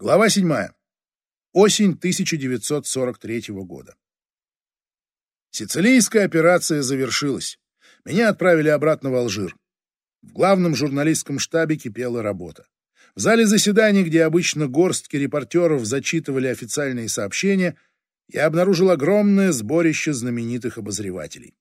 Глава 7. Осень 1943 года. Сицилийская операция завершилась. Меня отправили обратно в Алжир. В главном журналистском штабе кипела работа. В зале заседаний, где обычно горстки репортеров зачитывали официальные сообщения, я обнаружил огромное сборище знаменитых обозревателей.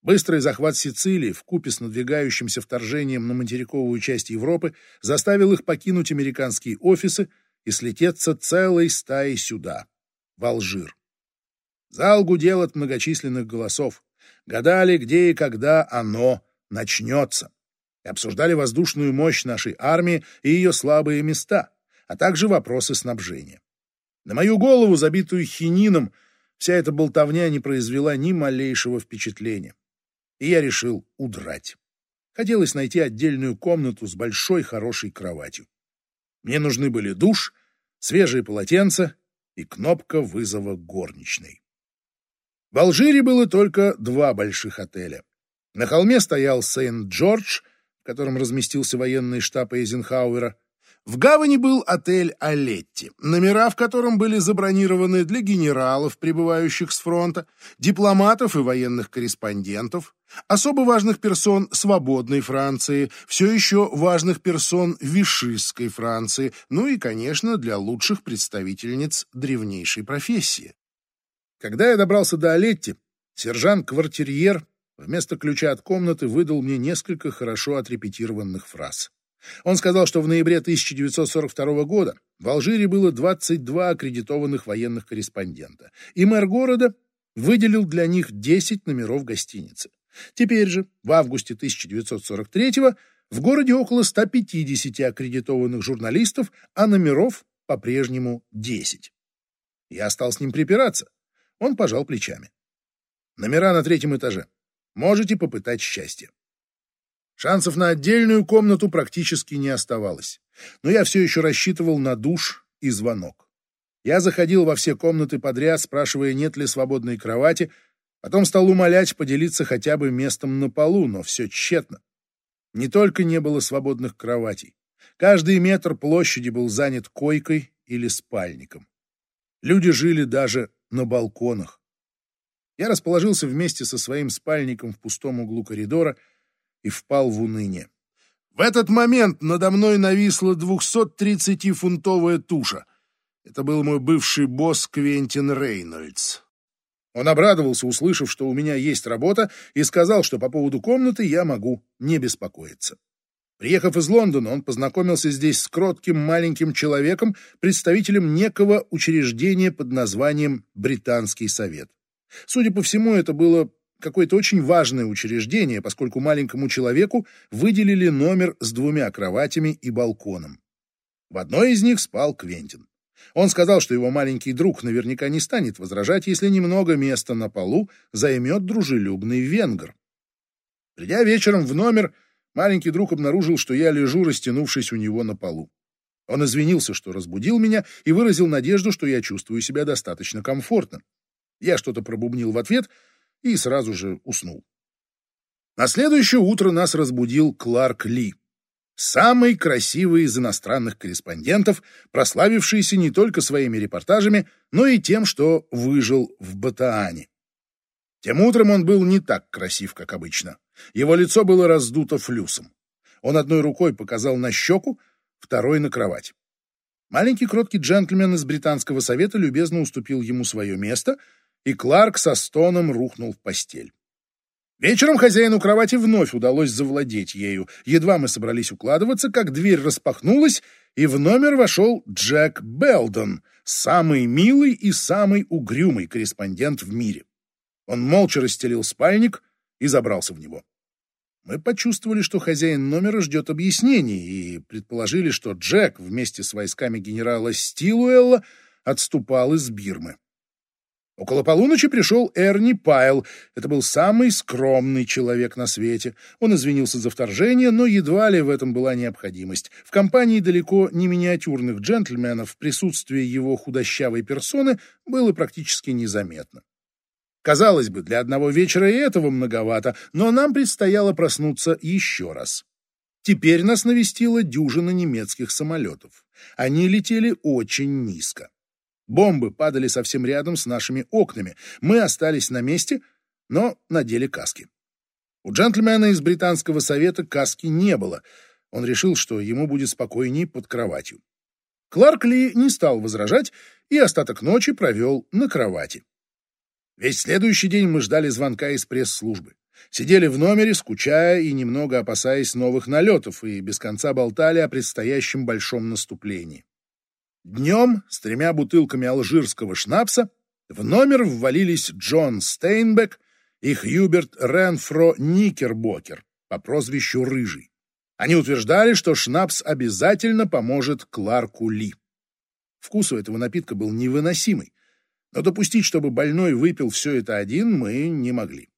Быстрый захват Сицилии в купе с надвигающимся вторжением на материковую часть Европы заставил их покинуть американские офисы и слететься целой стаей сюда, в Алжир. Зал гудел от многочисленных голосов. Гадали, где и когда оно начнется. И обсуждали воздушную мощь нашей армии и ее слабые места, а также вопросы снабжения. На мою голову, забитую хинином, вся эта болтовня не произвела ни малейшего впечатления. И я решил удрать. Хотелось найти отдельную комнату с большой хорошей кроватью. Мне нужны были душ, свежие полотенца и кнопка вызова горничной. В Алжире было только два больших отеля. На холме стоял Сент-Джордж, в котором разместился военный штаб Эйзенхауэра. В гавани был отель «Алетти», номера в котором были забронированы для генералов, прибывающих с фронта, дипломатов и военных корреспондентов, особо важных персон свободной Франции, все еще важных персон вишистской Франции, ну и, конечно, для лучших представительниц древнейшей профессии. Когда я добрался до Алетти, сержант-квартирьер вместо ключа от комнаты выдал мне несколько хорошо отрепетированных фраз. Он сказал, что в ноябре 1942 года в Алжире было 22 аккредитованных военных корреспондента, и мэр города выделил для них 10 номеров гостиницы. Теперь же, в августе 1943 в городе около 150 аккредитованных журналистов, а номеров по-прежнему 10. Я стал с ним припираться. Он пожал плечами. Номера на третьем этаже. Можете попытать счастье. Шансов на отдельную комнату практически не оставалось. Но я все еще рассчитывал на душ и звонок. Я заходил во все комнаты подряд, спрашивая, нет ли свободной кровати, потом стал умолять поделиться хотя бы местом на полу, но все тщетно. Не только не было свободных кроватей. Каждый метр площади был занят койкой или спальником. Люди жили даже на балконах. Я расположился вместе со своим спальником в пустом углу коридора — и впал в уныние. В этот момент надо мной нависла 230-фунтовая туша. Это был мой бывший босс Квентин Рейнольдс. Он обрадовался, услышав, что у меня есть работа, и сказал, что по поводу комнаты я могу не беспокоиться. Приехав из Лондона, он познакомился здесь с кротким маленьким человеком, представителем некого учреждения под названием Британский совет. Судя по всему, это было какое-то очень важное учреждение, поскольку маленькому человеку выделили номер с двумя кроватями и балконом. В одной из них спал Квентин. Он сказал, что его маленький друг наверняка не станет возражать, если немного места на полу займет дружелюбный венгр. Придя вечером в номер, маленький друг обнаружил, что я лежу, растянувшись у него на полу. Он извинился, что разбудил меня, и выразил надежду, что я чувствую себя достаточно комфортно. Я что-то пробубнил в ответ — и сразу же уснул. На следующее утро нас разбудил Кларк Ли, самый красивый из иностранных корреспондентов, прославившийся не только своими репортажами, но и тем, что выжил в Батаане. Тем утром он был не так красив, как обычно. Его лицо было раздуто флюсом. Он одной рукой показал на щеку, второй — на кровать. Маленький кроткий джентльмен из британского совета любезно уступил ему свое место — и Кларк со стоном рухнул в постель. Вечером хозяину кровати вновь удалось завладеть ею. Едва мы собрались укладываться, как дверь распахнулась, и в номер вошел Джек Белдон, самый милый и самый угрюмый корреспондент в мире. Он молча расстелил спальник и забрался в него. Мы почувствовали, что хозяин номера ждет объяснений, и предположили, что Джек вместе с войсками генерала Стилуэлла отступал из Бирмы. Около полуночи пришел Эрни Пайл. Это был самый скромный человек на свете. Он извинился за вторжение, но едва ли в этом была необходимость. В компании далеко не миниатюрных джентльменов присутствие его худощавой персоны было практически незаметно. Казалось бы, для одного вечера и этого многовато, но нам предстояло проснуться еще раз. Теперь нас навестила дюжина немецких самолетов. Они летели очень низко. Бомбы падали совсем рядом с нашими окнами. Мы остались на месте, но надели каски. У джентльмена из британского совета каски не было. Он решил, что ему будет спокойнее под кроватью. Кларк Ли не стал возражать и остаток ночи провел на кровати. Весь следующий день мы ждали звонка из пресс-службы. Сидели в номере, скучая и немного опасаясь новых налетов, и без конца болтали о предстоящем большом наступлении. Днем с тремя бутылками алжирского шнапса в номер ввалились Джон Стейнбек и Хьюберт Ренфро Никербокер по прозвищу Рыжий. Они утверждали, что шнапс обязательно поможет Кларку Ли. Вкус у этого напитка был невыносимый, но допустить, чтобы больной выпил все это один, мы не могли.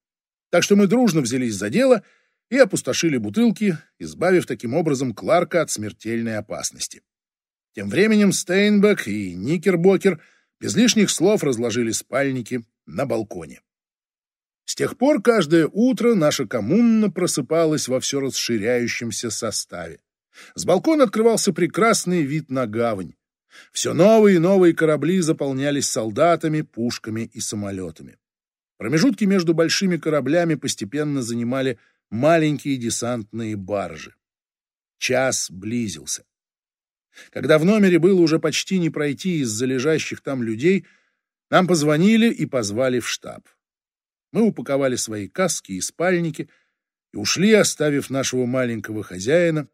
Так что мы дружно взялись за дело и опустошили бутылки, избавив таким образом Кларка от смертельной опасности. Тем временем Стейнбек и Никербокер без лишних слов разложили спальники на балконе. С тех пор каждое утро наша коммуна просыпалась во все расширяющемся составе. С балкона открывался прекрасный вид на гавань. Все новые и новые корабли заполнялись солдатами, пушками и самолетами. Промежутки между большими кораблями постепенно занимали маленькие десантные баржи. Час близился. Когда в номере было уже почти не пройти из-за лежащих там людей, нам позвонили и позвали в штаб. Мы упаковали свои каски и спальники и ушли, оставив нашего маленького хозяина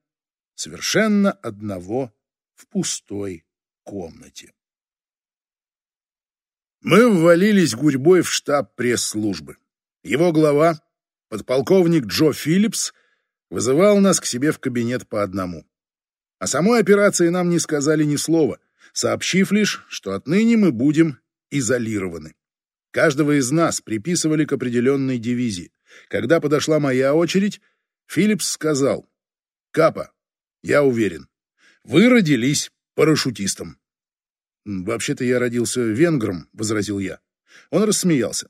совершенно одного в пустой комнате. Мы ввалились гурьбой в штаб пресс-службы. Его глава, подполковник Джо Филлипс, вызывал нас к себе в кабинет по одному. О самой операции нам не сказали ни слова, сообщив лишь, что отныне мы будем изолированы. Каждого из нас приписывали к определенной дивизии. Когда подошла моя очередь, Филлипс сказал, «Капа, я уверен, вы родились парашютистом. «Вообще-то я родился венгром», — возразил я. Он рассмеялся.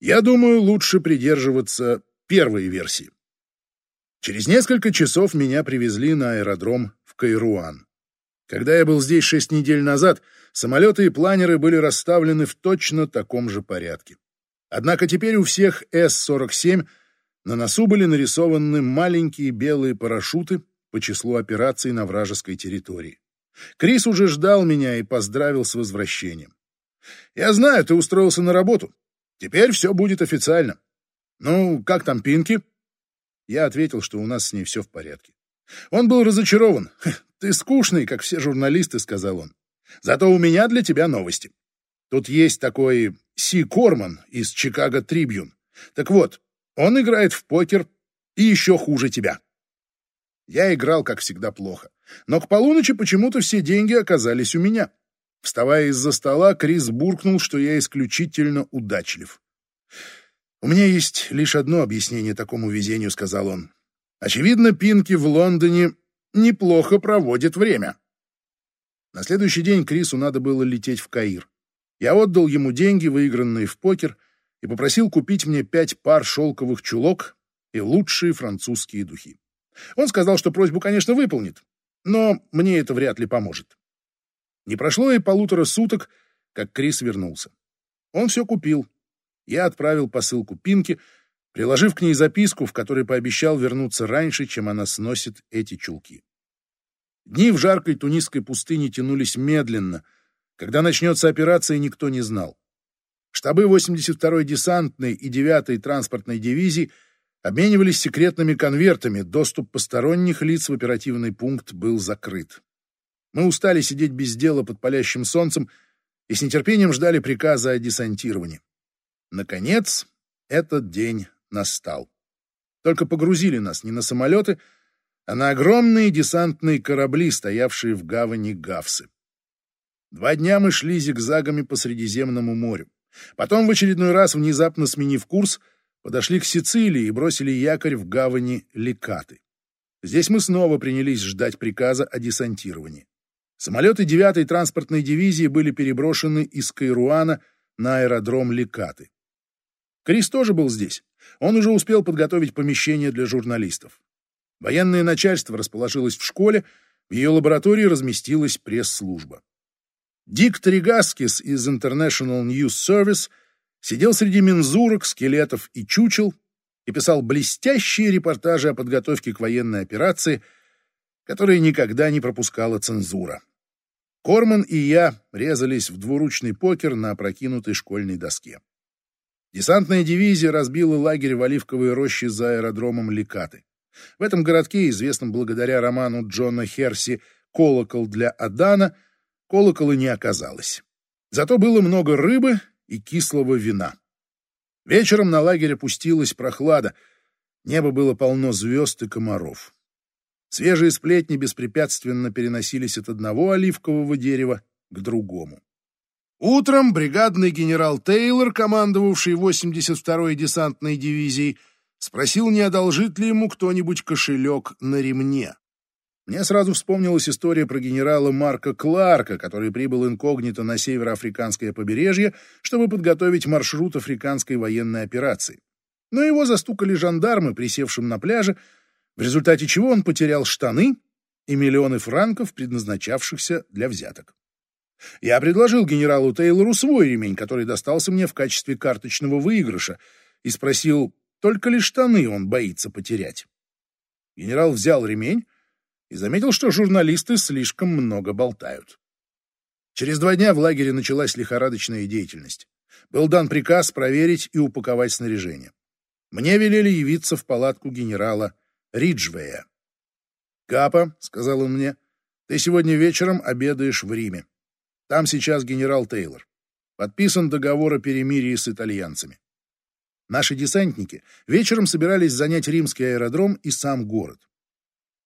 «Я думаю, лучше придерживаться первой версии». Через несколько часов меня привезли на аэродром в Кайруан. Когда я был здесь шесть недель назад, самолеты и планеры были расставлены в точно таком же порядке. Однако теперь у всех С-47 на носу были нарисованы маленькие белые парашюты по числу операций на вражеской территории. Крис уже ждал меня и поздравил с возвращением. «Я знаю, ты устроился на работу. Теперь все будет официально. Ну, как там Пинки?» Я ответил, что у нас с ней все в порядке. Он был разочарован. «Ты скучный, как все журналисты», — сказал он. «Зато у меня для тебя новости. Тут есть такой Си Корман из Чикаго Трибьюн. Так вот, он играет в покер и еще хуже тебя». Я играл, как всегда, плохо. Но к полуночи почему-то все деньги оказались у меня. Вставая из-за стола, Крис буркнул, что я исключительно удачлив. «У меня есть лишь одно объяснение такому везению», — сказал он. «Очевидно, Пинки в Лондоне неплохо проводит время». На следующий день Крису надо было лететь в Каир. Я отдал ему деньги, выигранные в покер, и попросил купить мне пять пар шелковых чулок и лучшие французские духи. Он сказал, что просьбу, конечно, выполнит, но мне это вряд ли поможет. Не прошло и полутора суток, как Крис вернулся. Он все купил. Я отправил посылку Пинки, приложив к ней записку, в которой пообещал вернуться раньше, чем она сносит эти чулки. Дни в жаркой тунисской пустыне тянулись медленно. Когда начнется операция, никто не знал. Штабы 82-й десантной и 9-й транспортной дивизии — обменивались секретными конвертами, доступ посторонних лиц в оперативный пункт был закрыт. Мы устали сидеть без дела под палящим солнцем и с нетерпением ждали приказа о десантировании. Наконец, этот день настал. Только погрузили нас не на самолеты, а на огромные десантные корабли, стоявшие в гавани Гавсы. Два дня мы шли зигзагами по Средиземному морю. Потом, в очередной раз, внезапно сменив курс, подошли к Сицилии и бросили якорь в гавани Ликаты. Здесь мы снова принялись ждать приказа о десантировании. Самолеты 9-й транспортной дивизии были переброшены из Кайруана на аэродром Ликаты. Крис тоже был здесь. Он уже успел подготовить помещение для журналистов. Военное начальство расположилось в школе, в ее лаборатории разместилась пресс-служба. Дик Тригаскис из International News Service сидел среди мензурок, скелетов и чучел и писал блестящие репортажи о подготовке к военной операции, которые никогда не пропускала цензура. Корман и я резались в двуручный покер на опрокинутой школьной доске. Десантная дивизия разбила лагерь в Оливковой роще за аэродромом Ликаты. В этом городке, известном благодаря роману Джона Херси «Колокол для Адана», колокола не оказалось. Зато было много рыбы и кислого вина. Вечером на лагере пустилась прохлада, небо было полно звезд и комаров. Свежие сплетни беспрепятственно переносились от одного оливкового дерева к другому. Утром бригадный генерал Тейлор, командовавший 82-й десантной дивизией, спросил, не одолжит ли ему кто-нибудь кошелек на ремне. Мне сразу вспомнилась история про генерала Марка Кларка, который прибыл инкогнито на североафриканское побережье, чтобы подготовить маршрут африканской военной операции. Но его застукали жандармы, присевшим на пляже, в результате чего он потерял штаны и миллионы франков, предназначавшихся для взяток. Я предложил генералу Тейлору свой ремень, который достался мне в качестве карточного выигрыша, и спросил, только ли штаны он боится потерять. Генерал взял ремень и заметил, что журналисты слишком много болтают. Через два дня в лагере началась лихорадочная деятельность. Был дан приказ проверить и упаковать снаряжение. Мне велели явиться в палатку генерала Риджвея. «Капа», — сказал он мне, — «ты сегодня вечером обедаешь в Риме. Там сейчас генерал Тейлор. Подписан договор о перемирии с итальянцами. Наши десантники вечером собирались занять римский аэродром и сам город.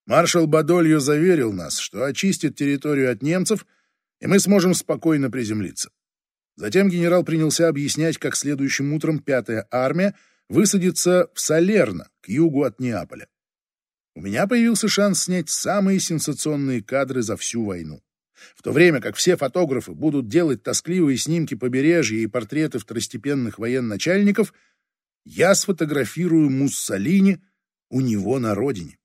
Маршал Бадольо заверил нас, что очистит территорию от немцев, и мы сможем спокойно приземлиться. Затем генерал принялся объяснять, как следующим утром пятая армия высадится в Салерно, к югу от Неаполя у меня появился шанс снять самые сенсационные кадры за всю войну. В то время как все фотографы будут делать тоскливые снимки побережья и портреты второстепенных военачальников, я сфотографирую Муссолини у него на родине.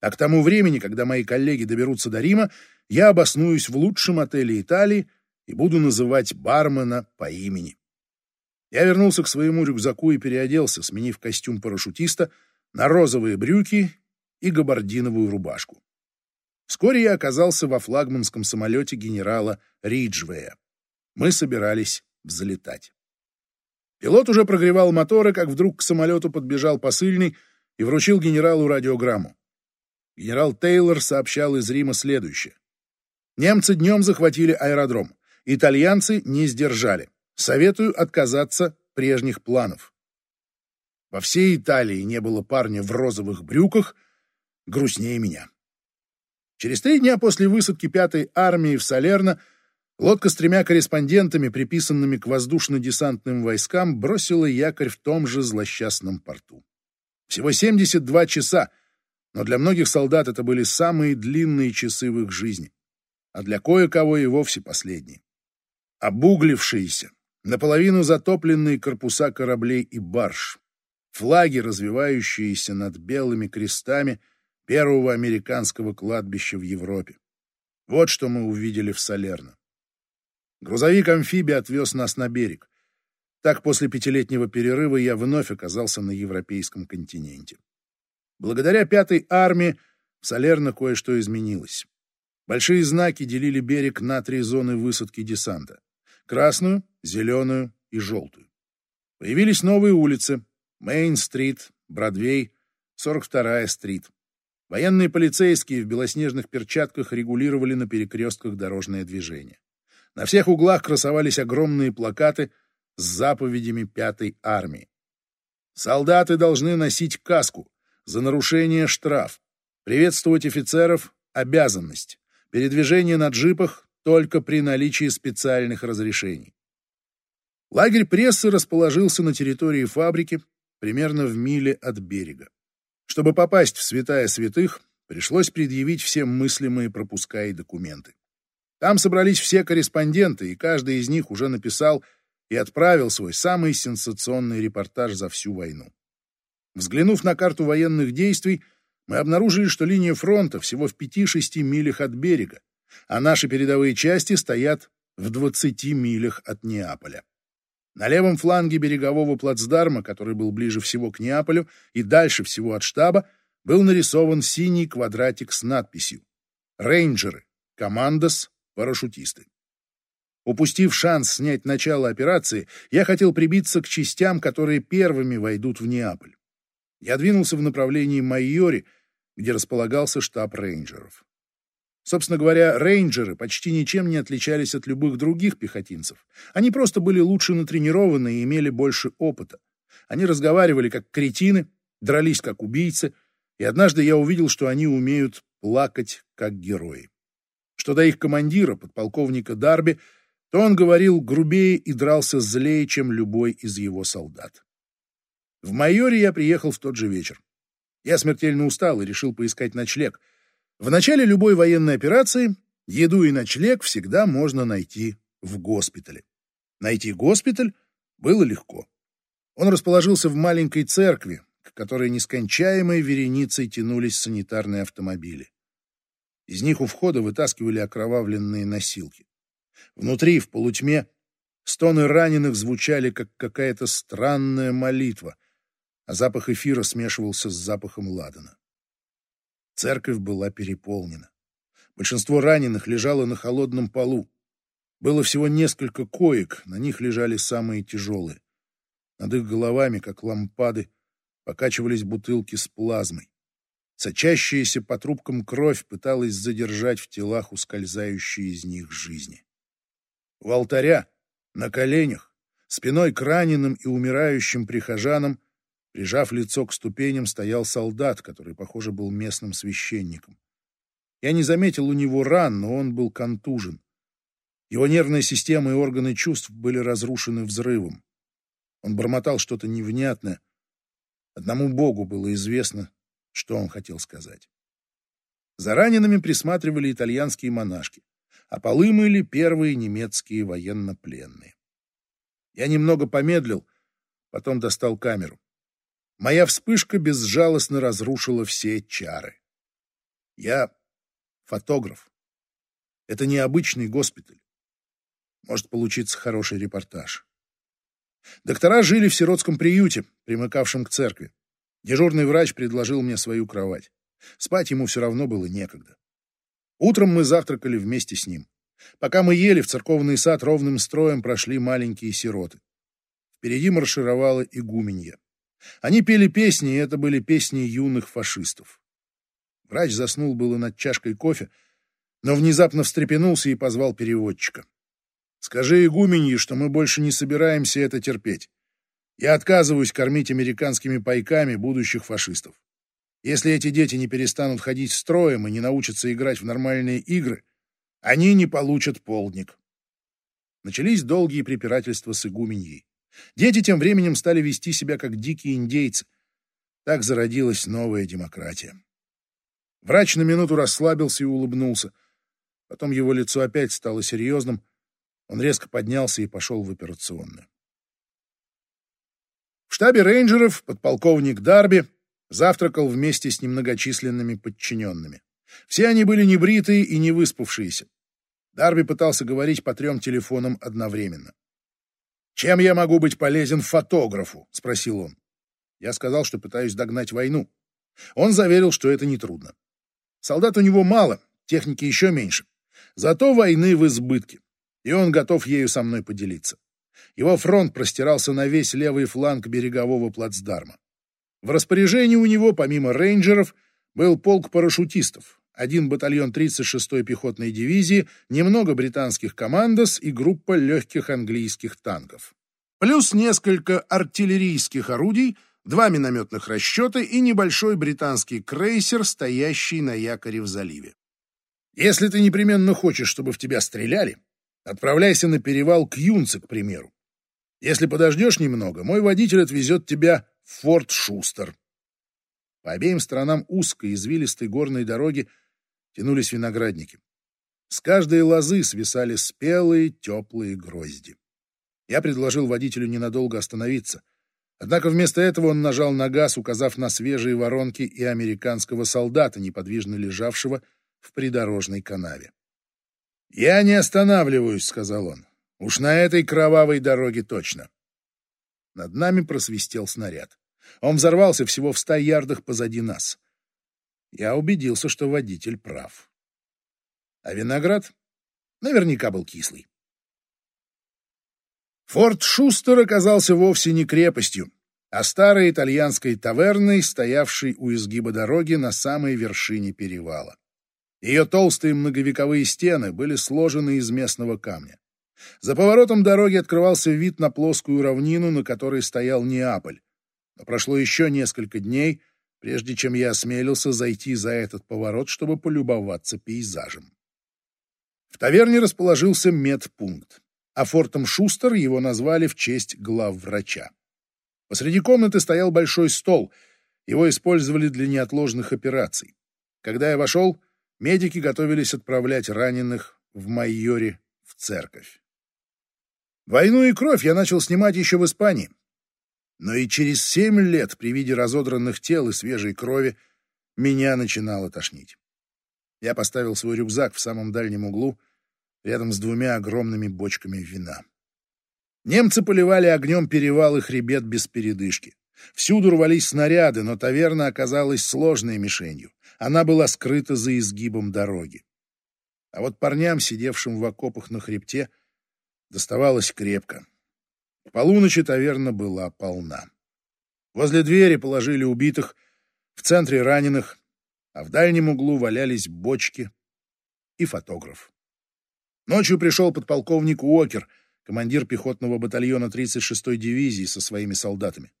А к тому времени, когда мои коллеги доберутся до Рима, я обоснуюсь в лучшем отеле Италии и буду называть бармена по имени. Я вернулся к своему рюкзаку и переоделся, сменив костюм парашютиста на розовые брюки и габардиновую рубашку. Вскоре я оказался во флагманском самолете генерала Риджвея. Мы собирались взлетать. Пилот уже прогревал моторы, как вдруг к самолету подбежал посыльный и вручил генералу радиограмму. Генерал Тейлор сообщал из Рима следующее. Немцы днем захватили аэродром. Итальянцы не сдержали. Советую отказаться прежних планов. Во всей Италии не было парня в розовых брюках — грустнее меня. Через три дня после высадки пятой армии в Салерно лодка с тремя корреспондентами, приписанными к воздушно-десантным войскам, бросила якорь в том же злосчастном порту. Всего 72 часа, но для многих солдат это были самые длинные часы в их жизни, а для кое-кого и вовсе последние. Обуглившиеся, наполовину затопленные корпуса кораблей и барж, флаги, развивающиеся над белыми крестами — первого американского кладбища в Европе. Вот что мы увидели в Салерно. Грузовик-амфибия отвез нас на берег. Так после пятилетнего перерыва я вновь оказался на европейском континенте. Благодаря пятой армии в Салерно кое-что изменилось. Большие знаки делили берег на три зоны высадки десанта — красную, зеленую и желтую. Появились новые улицы — Мейн-стрит, Бродвей, 42-я стрит. Военные полицейские в белоснежных перчатках регулировали на перекрестках дорожное движение. На всех углах красовались огромные плакаты с заповедями Пятой армии. Солдаты должны носить каску. За нарушение штраф. Приветствовать офицеров – обязанность. Передвижение на джипах только при наличии специальных разрешений. Лагерь прессы расположился на территории фабрики, примерно в миле от берега. Чтобы попасть в святая святых, пришлось предъявить всем мыслимые пропуска и документы. Там собрались все корреспонденты, и каждый из них уже написал и отправил свой самый сенсационный репортаж за всю войну. Взглянув на карту военных действий, мы обнаружили, что линия фронта всего в 5-6 милях от берега, а наши передовые части стоят в 20 милях от Неаполя. На левом фланге берегового плацдарма, который был ближе всего к Неаполю и дальше всего от штаба, был нарисован синий квадратик с надписью «Рейнджеры, командос, парашютисты». Упустив шанс снять начало операции, я хотел прибиться к частям, которые первыми войдут в Неаполь. Я двинулся в направлении Майори, где располагался штаб рейнджеров. Собственно говоря, рейнджеры почти ничем не отличались от любых других пехотинцев. Они просто были лучше натренированы и имели больше опыта. Они разговаривали как кретины, дрались как убийцы, и однажды я увидел, что они умеют плакать как герои. Что до их командира, подполковника Дарби, то он говорил грубее и дрался злее, чем любой из его солдат. В майоре я приехал в тот же вечер. Я смертельно устал и решил поискать ночлег. В начале любой военной операции еду и ночлег всегда можно найти в госпитале. Найти госпиталь было легко. Он расположился в маленькой церкви, к которой нескончаемой вереницей тянулись санитарные автомобили. Из них у входа вытаскивали окровавленные носилки. Внутри, в полутьме, стоны раненых звучали, как какая-то странная молитва, а запах эфира смешивался с запахом ладана. Церковь была переполнена. Большинство раненых лежало на холодном полу. Было всего несколько коек, на них лежали самые тяжелые. Над их головами, как лампады, покачивались бутылки с плазмой. Сочащаяся по трубкам кровь пыталась задержать в телах ускользающие из них жизни. У алтаря, на коленях, спиной к раненым и умирающим прихожанам, прижав лицо к ступеням, стоял солдат, который, похоже, был местным священником. Я не заметил у него ран, но он был контужен. Его нервная система и органы чувств были разрушены взрывом. Он бормотал что-то невнятное. Одному Богу было известно, что он хотел сказать. За ранеными присматривали итальянские монашки а полы мыли первые немецкие военнопленные. Я немного помедлил, потом достал камеру. Моя вспышка безжалостно разрушила все чары. Я фотограф. Это необычный госпиталь. Может получиться хороший репортаж. Доктора жили в сиротском приюте, примыкавшем к церкви. Дежурный врач предложил мне свою кровать. Спать ему все равно было некогда. Утром мы завтракали вместе с ним. Пока мы ели, в церковный сад ровным строем прошли маленькие сироты. Впереди маршировала игуменья. Они пели песни, и это были песни юных фашистов. Врач заснул было над чашкой кофе, но внезапно встрепенулся и позвал переводчика. «Скажи игуменье, что мы больше не собираемся это терпеть. Я отказываюсь кормить американскими пайками будущих фашистов. Если эти дети не перестанут ходить строем и не научатся играть в нормальные игры, они не получат полдник. Начались долгие препирательства с игуменьей. Дети тем временем стали вести себя как дикие индейцы. Так зародилась новая демократия. Врач на минуту расслабился и улыбнулся. Потом его лицо опять стало серьезным. Он резко поднялся и пошел в операционную. В штабе рейнджеров подполковник Дарби завтракал вместе с немногочисленными подчиненными. Все они были небритые и не выспавшиеся. Дарби пытался говорить по трем телефонам одновременно. «Чем я могу быть полезен фотографу?» — спросил он. Я сказал, что пытаюсь догнать войну. Он заверил, что это нетрудно. Солдат у него мало, техники еще меньше. Зато войны в избытке, и он готов ею со мной поделиться. Его фронт простирался на весь левый фланг берегового плацдарма. В распоряжении у него, помимо рейнджеров, был полк парашютистов, один батальон 36-й пехотной дивизии, немного британских командос и группа легких английских танков. Плюс несколько артиллерийских орудий, два минометных расчета и небольшой британский крейсер, стоящий на якоре в заливе. Если ты непременно хочешь, чтобы в тебя стреляли, отправляйся на перевал к Юнце, к примеру. Если подождешь немного, мой водитель отвезет тебя в Форт Шустер. По обеим сторонам узкой извилистой горной дороги тянулись виноградники. С каждой лозы свисали спелые теплые грозди. Я предложил водителю ненадолго остановиться, Однако вместо этого он нажал на газ, указав на свежие воронки и американского солдата, неподвижно лежавшего в придорожной канаве. «Я не останавливаюсь», — сказал он. «Уж на этой кровавой дороге точно». Над нами просвистел снаряд. Он взорвался всего в ста ярдах позади нас. Я убедился, что водитель прав. А виноград наверняка был кислый. Форт Шустер оказался вовсе не крепостью, а старой итальянской таверной, стоявшей у изгиба дороги на самой вершине перевала. Ее толстые многовековые стены были сложены из местного камня. За поворотом дороги открывался вид на плоскую равнину, на которой стоял Неаполь. Но прошло еще несколько дней, прежде чем я осмелился зайти за этот поворот, чтобы полюбоваться пейзажем. В таверне расположился медпункт, а фортом Шустер его назвали в честь главврача. Посреди комнаты стоял большой стол, его использовали для неотложных операций. Когда я вошел, медики готовились отправлять раненых в Майоре в церковь. Войну и кровь я начал снимать еще в Испании. Но и через семь лет при виде разодранных тел и свежей крови меня начинало тошнить. Я поставил свой рюкзак в самом дальнем углу, рядом с двумя огромными бочками вина. Немцы поливали огнем перевал и хребет без передышки. Всюду рвались снаряды, но таверна оказалась сложной мишенью. Она была скрыта за изгибом дороги. А вот парням, сидевшим в окопах на хребте, доставалось крепко. К полуночи таверна была полна. Возле двери положили убитых, в центре раненых, а в дальнем углу валялись бочки и фотограф. Ночью пришел подполковник Уокер, командир пехотного батальона 36-й дивизии со своими солдатами.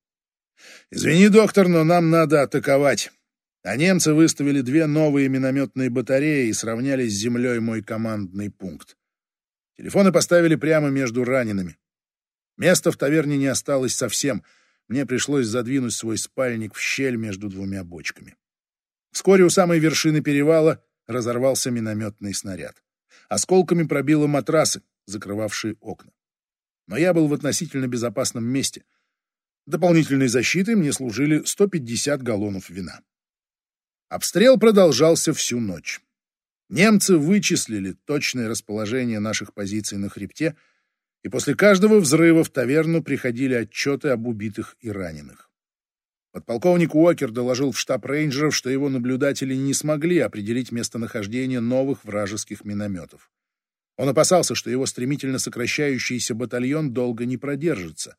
«Извини, доктор, но нам надо атаковать». А немцы выставили две новые минометные батареи и сравняли с землей мой командный пункт. Телефоны поставили прямо между ранеными. Места в таверне не осталось совсем. Мне пришлось задвинуть свой спальник в щель между двумя бочками. Вскоре у самой вершины перевала разорвался минометный снаряд. Осколками пробило матрасы, закрывавшие окна. Но я был в относительно безопасном месте. Дополнительной защитой мне служили 150 галлонов вина. Обстрел продолжался всю ночь. Немцы вычислили точное расположение наших позиций на хребте, и после каждого взрыва в таверну приходили отчеты об убитых и раненых. Подполковник Уокер доложил в штаб рейнджеров, что его наблюдатели не смогли определить местонахождение новых вражеских минометов. Он опасался, что его стремительно сокращающийся батальон долго не продержится.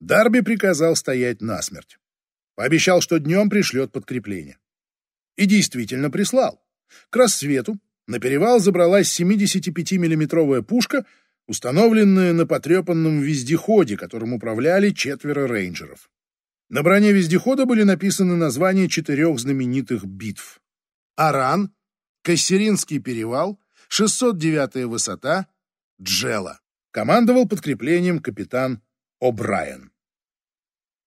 Дарби приказал стоять насмерть. Пообещал, что днем пришлет подкрепление. И действительно прислал. К рассвету на перевал забралась 75-миллиметровая пушка, установленная на потрепанном вездеходе, которым управляли четверо рейнджеров. На броне вездехода были написаны названия четырех знаменитых битв. Аран, Кассеринский перевал, 609-я высота, Джела. Командовал подкреплением капитан О'Брайен.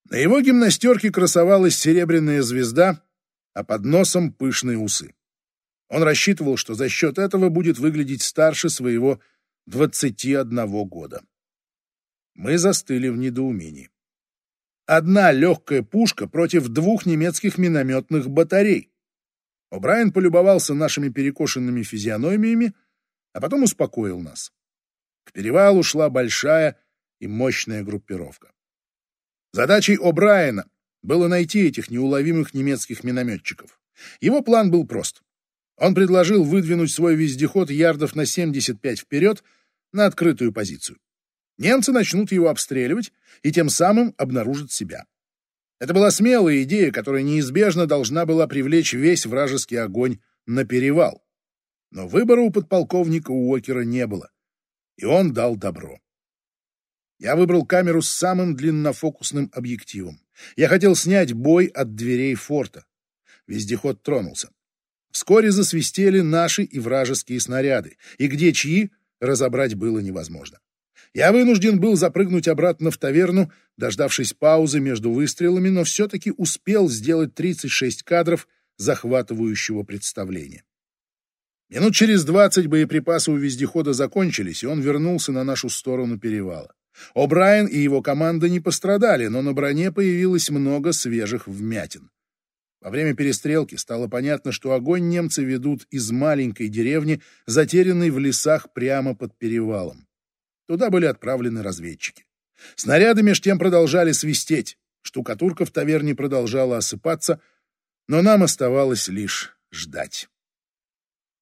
На его гимнастерке красовалась серебряная звезда, а под носом пышные усы. Он рассчитывал, что за счет этого будет выглядеть старше своего 21 года. Мы застыли в недоумении. Одна легкая пушка против двух немецких минометных батарей. О'Брайен полюбовался нашими перекошенными физиономиями, а потом успокоил нас. К перевалу шла большая и мощная группировка. Задачей О'Брайена было найти этих неуловимых немецких минометчиков. Его план был прост. Он предложил выдвинуть свой вездеход ярдов на 75 вперед на открытую позицию немцы начнут его обстреливать и тем самым обнаружат себя. Это была смелая идея, которая неизбежно должна была привлечь весь вражеский огонь на перевал. Но выбора у подполковника Уокера не было, и он дал добро. Я выбрал камеру с самым длиннофокусным объективом. Я хотел снять бой от дверей форта. Вездеход тронулся. Вскоре засвистели наши и вражеские снаряды, и где чьи разобрать было невозможно. Я вынужден был запрыгнуть обратно в таверну, дождавшись паузы между выстрелами, но все-таки успел сделать 36 кадров захватывающего представления. Минут через двадцать боеприпасы у вездехода закончились, и он вернулся на нашу сторону перевала. О'Брайен и его команда не пострадали, но на броне появилось много свежих вмятин. Во время перестрелки стало понятно, что огонь немцы ведут из маленькой деревни, затерянной в лесах прямо под перевалом. Туда были отправлены разведчики. Снаряды меж тем продолжали свистеть, штукатурка в таверне продолжала осыпаться, но нам оставалось лишь ждать.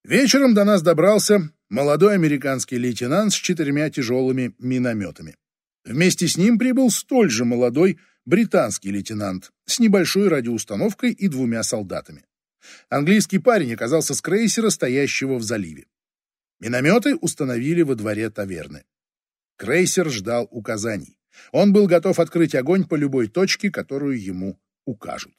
Вечером до нас добрался молодой американский лейтенант с четырьмя тяжелыми минометами. Вместе с ним прибыл столь же молодой британский лейтенант с небольшой радиоустановкой и двумя солдатами. Английский парень оказался с крейсера, стоящего в заливе. Минометы установили во дворе таверны. Крейсер ждал указаний. Он был готов открыть огонь по любой точке, которую ему укажут.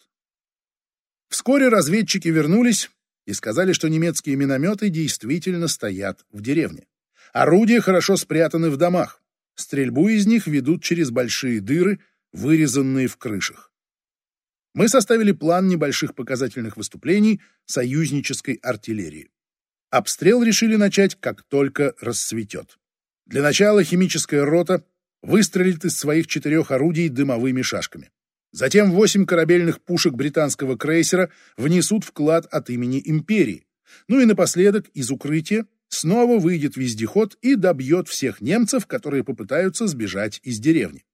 Вскоре разведчики вернулись и сказали, что немецкие минометы действительно стоят в деревне. Орудия хорошо спрятаны в домах. Стрельбу из них ведут через большие дыры, вырезанные в крышах. Мы составили план небольших показательных выступлений союзнической артиллерии. Обстрел решили начать, как только рассветет. Для начала химическая рота выстрелит из своих четырех орудий дымовыми шашками. Затем восемь корабельных пушек британского крейсера внесут вклад от имени империи. Ну и напоследок из укрытия снова выйдет вездеход и добьет всех немцев, которые попытаются сбежать из деревни.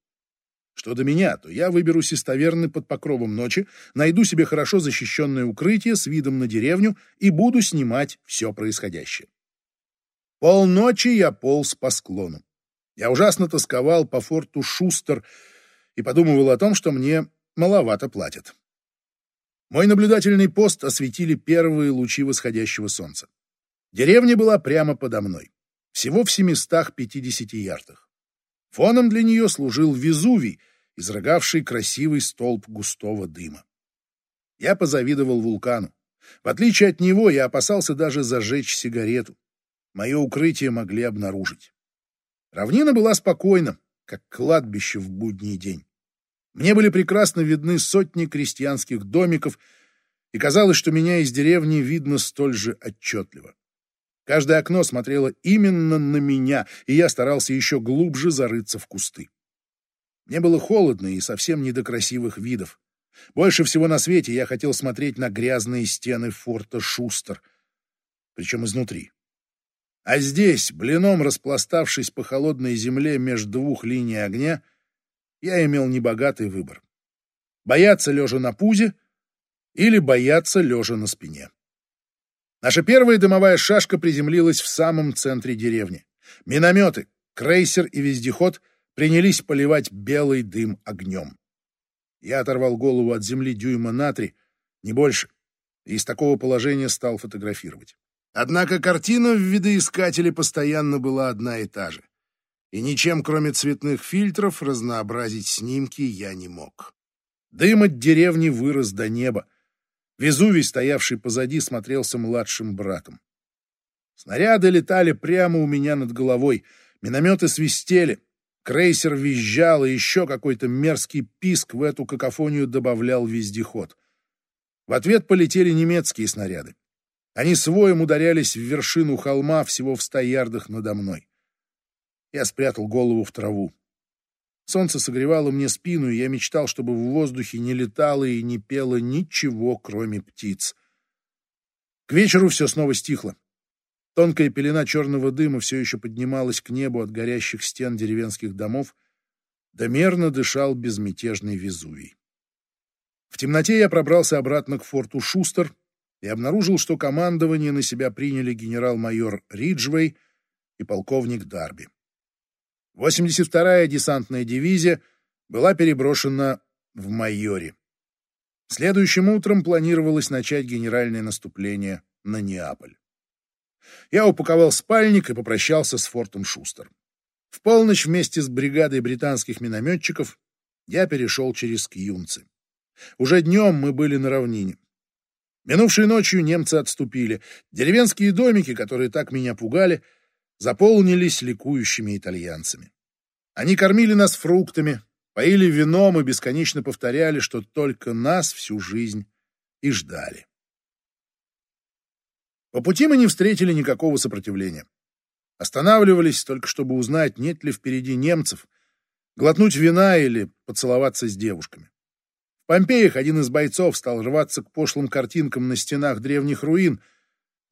Что до меня, то я выберусь из таверны под покровом ночи, найду себе хорошо защищенное укрытие с видом на деревню и буду снимать все происходящее. Полночи я полз по склону. Я ужасно тосковал по форту Шустер и подумывал о том, что мне маловато платят. Мой наблюдательный пост осветили первые лучи восходящего солнца. Деревня была прямо подо мной, всего в 750 ярдах. Фоном для нее служил Везувий, изрыгавший красивый столб густого дыма. Я позавидовал вулкану. В отличие от него, я опасался даже зажечь сигарету. Мое укрытие могли обнаружить. Равнина была спокойна, как кладбище в будний день. Мне были прекрасно видны сотни крестьянских домиков, и казалось, что меня из деревни видно столь же отчетливо. Каждое окно смотрело именно на меня, и я старался еще глубже зарыться в кусты. Мне было холодно и совсем не до красивых видов. Больше всего на свете я хотел смотреть на грязные стены форта Шустер, причем изнутри. А здесь, блином распластавшись по холодной земле между двух линий огня, я имел небогатый выбор. Бояться лежа на пузе или бояться лежа на спине. Наша первая дымовая шашка приземлилась в самом центре деревни. Минометы, крейсер и вездеход принялись поливать белый дым огнем. Я оторвал голову от земли дюйма на три, не больше, и из такого положения стал фотографировать. Однако картина в видоискателе постоянно была одна и та же, и ничем, кроме цветных фильтров, разнообразить снимки я не мог. Дым от деревни вырос до неба, Везувий, стоявший позади, смотрелся младшим братом. Снаряды летали прямо у меня над головой, минометы свистели, крейсер визжал, и еще какой-то мерзкий писк в эту какофонию добавлял вездеход. В ответ полетели немецкие снаряды. Они своем ударялись в вершину холма всего в ста ярдах надо мной. Я спрятал голову в траву. Солнце согревало мне спину, и я мечтал, чтобы в воздухе не летало и не пело ничего, кроме птиц. К вечеру все снова стихло. Тонкая пелена черного дыма все еще поднималась к небу от горящих стен деревенских домов, да мерно дышал безмятежный Везувий. В темноте я пробрался обратно к форту Шустер и обнаружил, что командование на себя приняли генерал-майор Риджвей и полковник Дарби. 82-я десантная дивизия была переброшена в Майоре. Следующим утром планировалось начать генеральное наступление на Неаполь. Я упаковал спальник и попрощался с фортом Шустер. В полночь вместе с бригадой британских минометчиков я перешел через Кьюнцы. Уже днем мы были на равнине. Минувшей ночью немцы отступили. Деревенские домики, которые так меня пугали, заполнились ликующими итальянцами. Они кормили нас фруктами, поили вином и бесконечно повторяли, что только нас всю жизнь и ждали. По пути мы не встретили никакого сопротивления. Останавливались только, чтобы узнать, нет ли впереди немцев, глотнуть вина или поцеловаться с девушками. В Помпеях один из бойцов стал рваться к пошлым картинкам на стенах древних руин.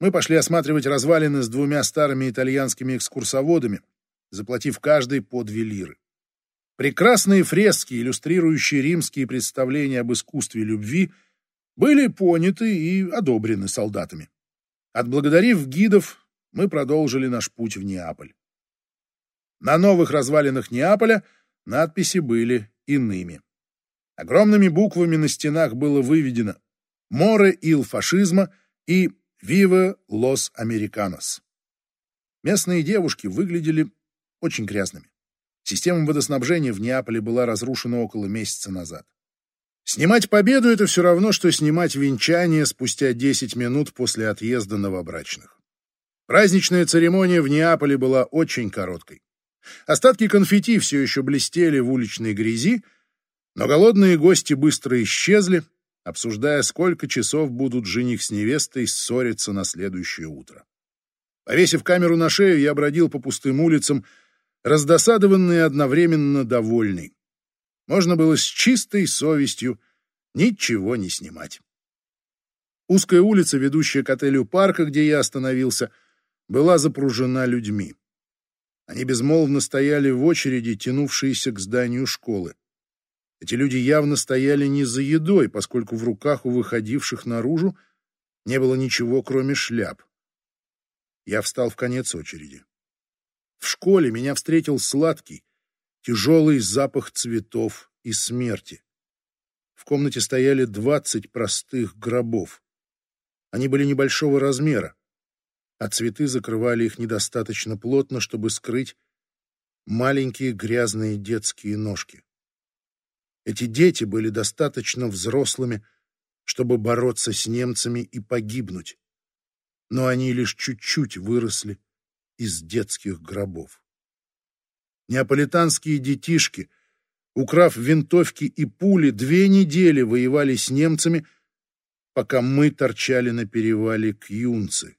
Мы пошли осматривать развалины с двумя старыми итальянскими экскурсоводами, заплатив каждый по две лиры. Прекрасные фрески, иллюстрирующие римские представления об искусстве любви, были поняты и одобрены солдатами. Отблагодарив гидов, мы продолжили наш путь в Неаполь. На новых развалинах Неаполя надписи были иными. Огромными буквами на стенах было выведено «Море ил фашизма» и «Вива лос американос». Местные девушки выглядели очень грязными. Система водоснабжения в Неаполе была разрушена около месяца назад. Снимать победу — это все равно, что снимать венчание спустя 10 минут после отъезда новобрачных. Праздничная церемония в Неаполе была очень короткой. Остатки конфетти все еще блестели в уличной грязи, но голодные гости быстро исчезли, обсуждая, сколько часов будут жених с невестой ссориться на следующее утро. Повесив камеру на шею, я бродил по пустым улицам, раздосадованный и одновременно довольный. Можно было с чистой совестью ничего не снимать. Узкая улица, ведущая к отелю парка, где я остановился, была запружена людьми. Они безмолвно стояли в очереди, тянувшиеся к зданию школы. Эти люди явно стояли не за едой, поскольку в руках у выходивших наружу не было ничего, кроме шляп. Я встал в конец очереди. В школе меня встретил сладкий, тяжелый запах цветов и смерти. В комнате стояли двадцать простых гробов. Они были небольшого размера а цветы закрывали их недостаточно плотно, чтобы скрыть маленькие грязные детские ножки. Эти дети были достаточно взрослыми, чтобы бороться с немцами и погибнуть, но они лишь чуть-чуть выросли из детских гробов. Неаполитанские детишки, украв винтовки и пули, две недели воевали с немцами, пока мы торчали на перевале Кьюнцы.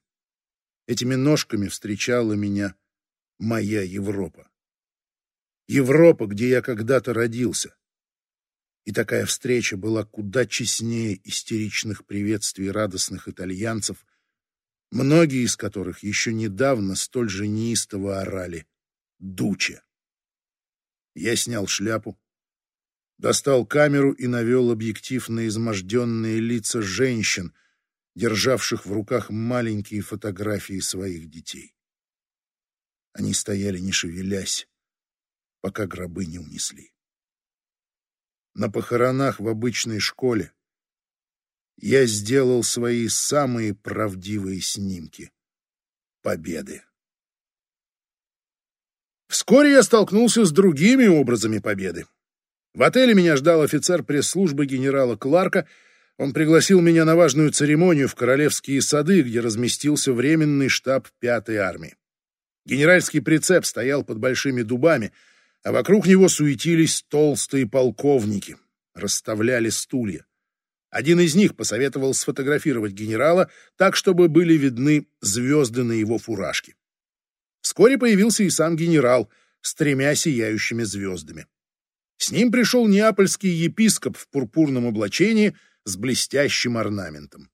Этими ножками встречала меня моя Европа. Европа, где я когда-то родился. И такая встреча была куда честнее истеричных приветствий радостных итальянцев, многие из которых еще недавно столь же неистово орали «Дуче». Я снял шляпу, достал камеру и навел объектив на изможденные лица женщин, державших в руках маленькие фотографии своих детей. Они стояли, не шевелясь, пока гробы не унесли. На похоронах в обычной школе я сделал свои самые правдивые снимки победы. Вскоре я столкнулся с другими образами победы. В отеле меня ждал офицер пресс-службы генерала Кларка — он пригласил меня на важную церемонию в Королевские сады, где разместился временный штаб Пятой армии. Генеральский прицеп стоял под большими дубами, а вокруг него суетились толстые полковники, расставляли стулья. Один из них посоветовал сфотографировать генерала так, чтобы были видны звезды на его фуражке. Вскоре появился и сам генерал с тремя сияющими звездами. С ним пришел неапольский епископ в пурпурном облачении — с блестящим орнаментом.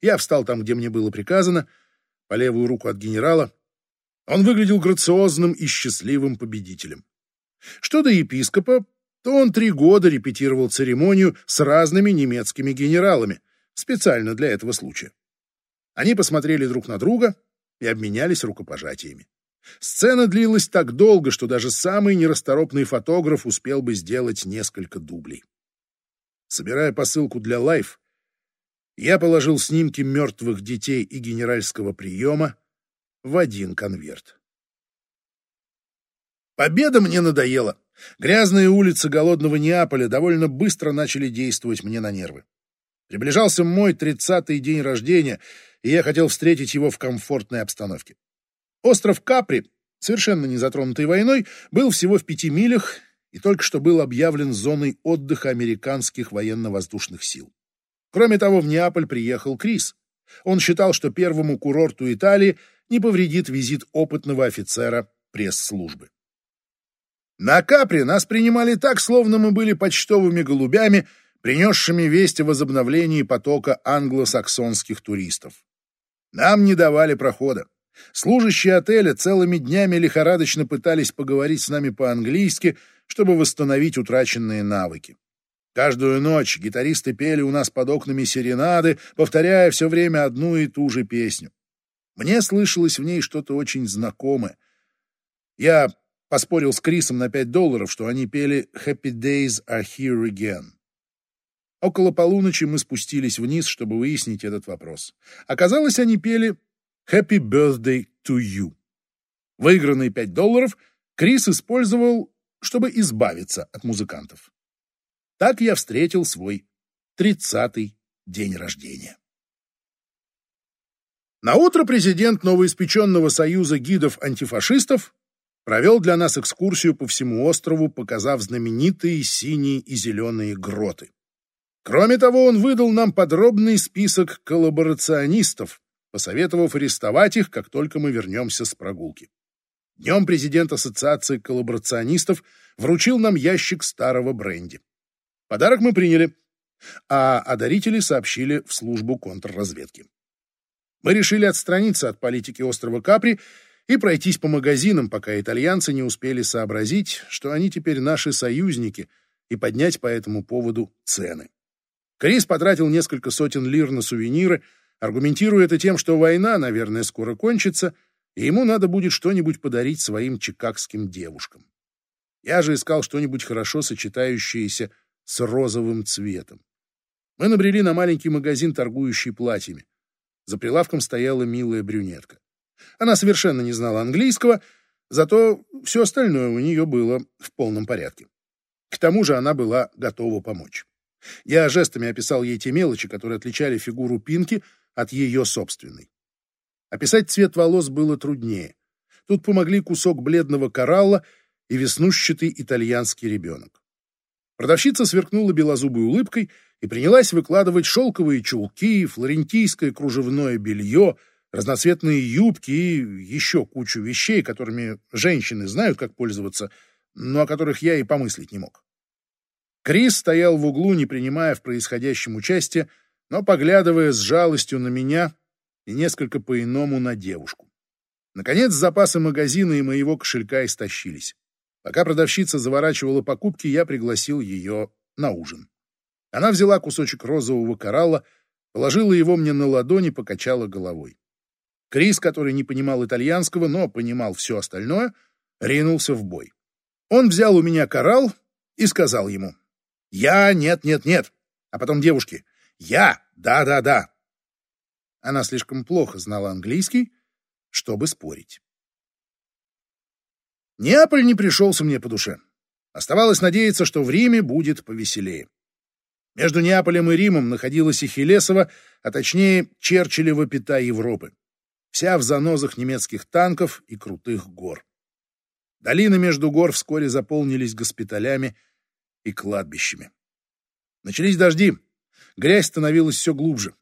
Я встал там, где мне было приказано, по левую руку от генерала. Он выглядел грациозным и счастливым победителем. Что до епископа, то он три года репетировал церемонию с разными немецкими генералами, специально для этого случая. Они посмотрели друг на друга и обменялись рукопожатиями. Сцена длилась так долго, что даже самый нерасторопный фотограф успел бы сделать несколько дублей. Собирая посылку для Life, я положил снимки мертвых детей и генеральского приема в один конверт. Победа мне надоела. Грязные улицы голодного Неаполя довольно быстро начали действовать мне на нервы. Приближался мой тридцатый день рождения, и я хотел встретить его в комфортной обстановке. Остров Капри, совершенно не затронутый войной, был всего в пяти милях, и только что был объявлен зоной отдыха американских военно-воздушных сил. Кроме того, в Неаполь приехал Крис. Он считал, что первому курорту Италии не повредит визит опытного офицера пресс-службы. На Капре нас принимали так, словно мы были почтовыми голубями, принесшими весть о возобновлении потока англосаксонских туристов. Нам не давали прохода. Служащие отеля целыми днями лихорадочно пытались поговорить с нами по-английски, чтобы восстановить утраченные навыки. Каждую ночь гитаристы пели у нас под окнами серенады, повторяя все время одну и ту же песню. Мне слышалось в ней что-то очень знакомое. Я поспорил с Крисом на пять долларов, что они пели «Happy days are here again». Около полуночи мы спустились вниз, чтобы выяснить этот вопрос. Оказалось, они пели «Happy birthday to you». Выигранные пять долларов Крис использовал, чтобы избавиться от музыкантов. Так я встретил свой тридцатый день рождения. На утро президент новоиспеченного союза гидов-антифашистов провел для нас экскурсию по всему острову, показав знаменитые синие и зеленые гроты. Кроме того, он выдал нам подробный список коллаборационистов, посоветовав арестовать их, как только мы вернемся с прогулки. Днем президент Ассоциации коллаборационистов вручил нам ящик старого бренди. Подарок мы приняли, а одарители сообщили в службу контрразведки. Мы решили отстраниться от политики острова Капри и пройтись по магазинам, пока итальянцы не успели сообразить, что они теперь наши союзники, и поднять по этому поводу цены. Крис потратил несколько сотен лир на сувениры, аргументируя это тем, что война, наверное, скоро кончится, и ему надо будет что-нибудь подарить своим чикагским девушкам. Я же искал что-нибудь хорошо сочетающееся с розовым цветом. Мы набрели на маленький магазин, торгующий платьями. За прилавком стояла милая брюнетка. Она совершенно не знала английского, зато все остальное у нее было в полном порядке. К тому же она была готова помочь. Я жестами описал ей те мелочи, которые отличали фигуру Пинки от ее собственной. Описать цвет волос было труднее. Тут помогли кусок бледного коралла и веснушчатый итальянский ребенок. Продавщица сверкнула белозубой улыбкой и принялась выкладывать шелковые чулки, флорентийское кружевное белье, разноцветные юбки и еще кучу вещей, которыми женщины знают, как пользоваться, но о которых я и помыслить не мог. Крис стоял в углу, не принимая в происходящем участия, но поглядывая с жалостью на меня и несколько по-иному на девушку. Наконец, запасы магазина и моего кошелька истощились. Пока продавщица заворачивала покупки, я пригласил ее на ужин. Она взяла кусочек розового коралла, положила его мне на ладони, покачала головой. Крис, который не понимал итальянского, но понимал все остальное, ринулся в бой. Он взял у меня коралл и сказал ему «Я, нет, нет, нет», а потом девушке «Я, да, да, да». Она слишком плохо знала английский, чтобы спорить. Неаполь не пришелся мне по душе. Оставалось надеяться, что в Риме будет повеселее. Между Неаполем и Римом находилась Эхиллесова, а точнее Черчиллева пята Европы, вся в занозах немецких танков и крутых гор. Долины между гор вскоре заполнились госпиталями и кладбищами. Начались дожди, грязь становилась все глубже.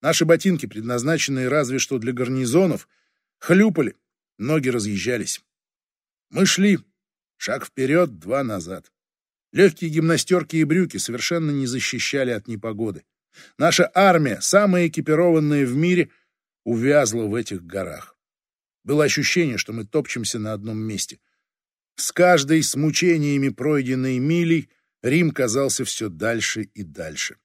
Наши ботинки, предназначенные разве что для гарнизонов, хлюпали, ноги разъезжались. Мы шли. Шаг вперед, два назад. Легкие гимнастерки и брюки совершенно не защищали от непогоды. Наша армия, самая экипированная в мире, увязла в этих горах. Было ощущение, что мы топчемся на одном месте. С каждой с мучениями пройденной милей Рим казался все дальше и дальше.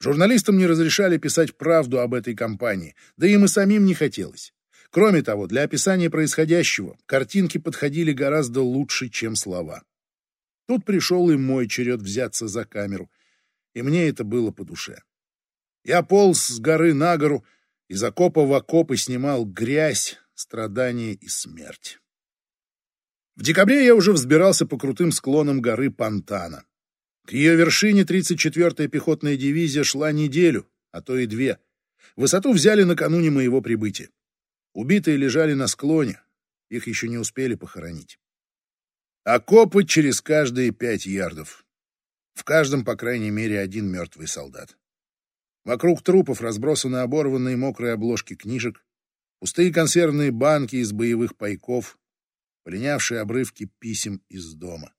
Журналистам не разрешали писать правду об этой кампании, да им и самим не хотелось. Кроме того, для описания происходящего картинки подходили гораздо лучше, чем слова. Тут пришел и мой черед взяться за камеру, и мне это было по душе. Я полз с горы на гору, из окопа в окопы снимал грязь, страдания и смерть. В декабре я уже взбирался по крутым склонам горы Пантана. К ее вершине 34-я пехотная дивизия шла неделю, а то и две. Высоту взяли накануне моего прибытия. Убитые лежали на склоне, их еще не успели похоронить. Окопы через каждые пять ярдов. В каждом, по крайней мере, один мертвый солдат. Вокруг трупов разбросаны оборванные мокрые обложки книжек, пустые консервные банки из боевых пайков, полинявшие обрывки писем из дома.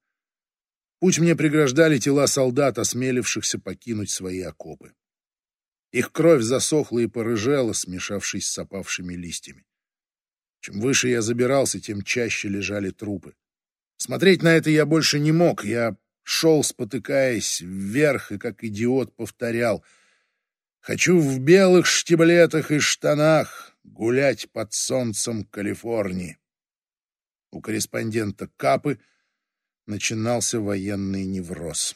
Путь мне преграждали тела солдат, осмелившихся покинуть свои окопы. Их кровь засохла и порыжела, смешавшись с опавшими листьями. Чем выше я забирался, тем чаще лежали трупы. Смотреть на это я больше не мог. Я шел, спотыкаясь, вверх и как идиот повторял. Хочу в белых штиблетах и штанах гулять под солнцем Калифорнии. У корреспондента Капы начинался военный невроз.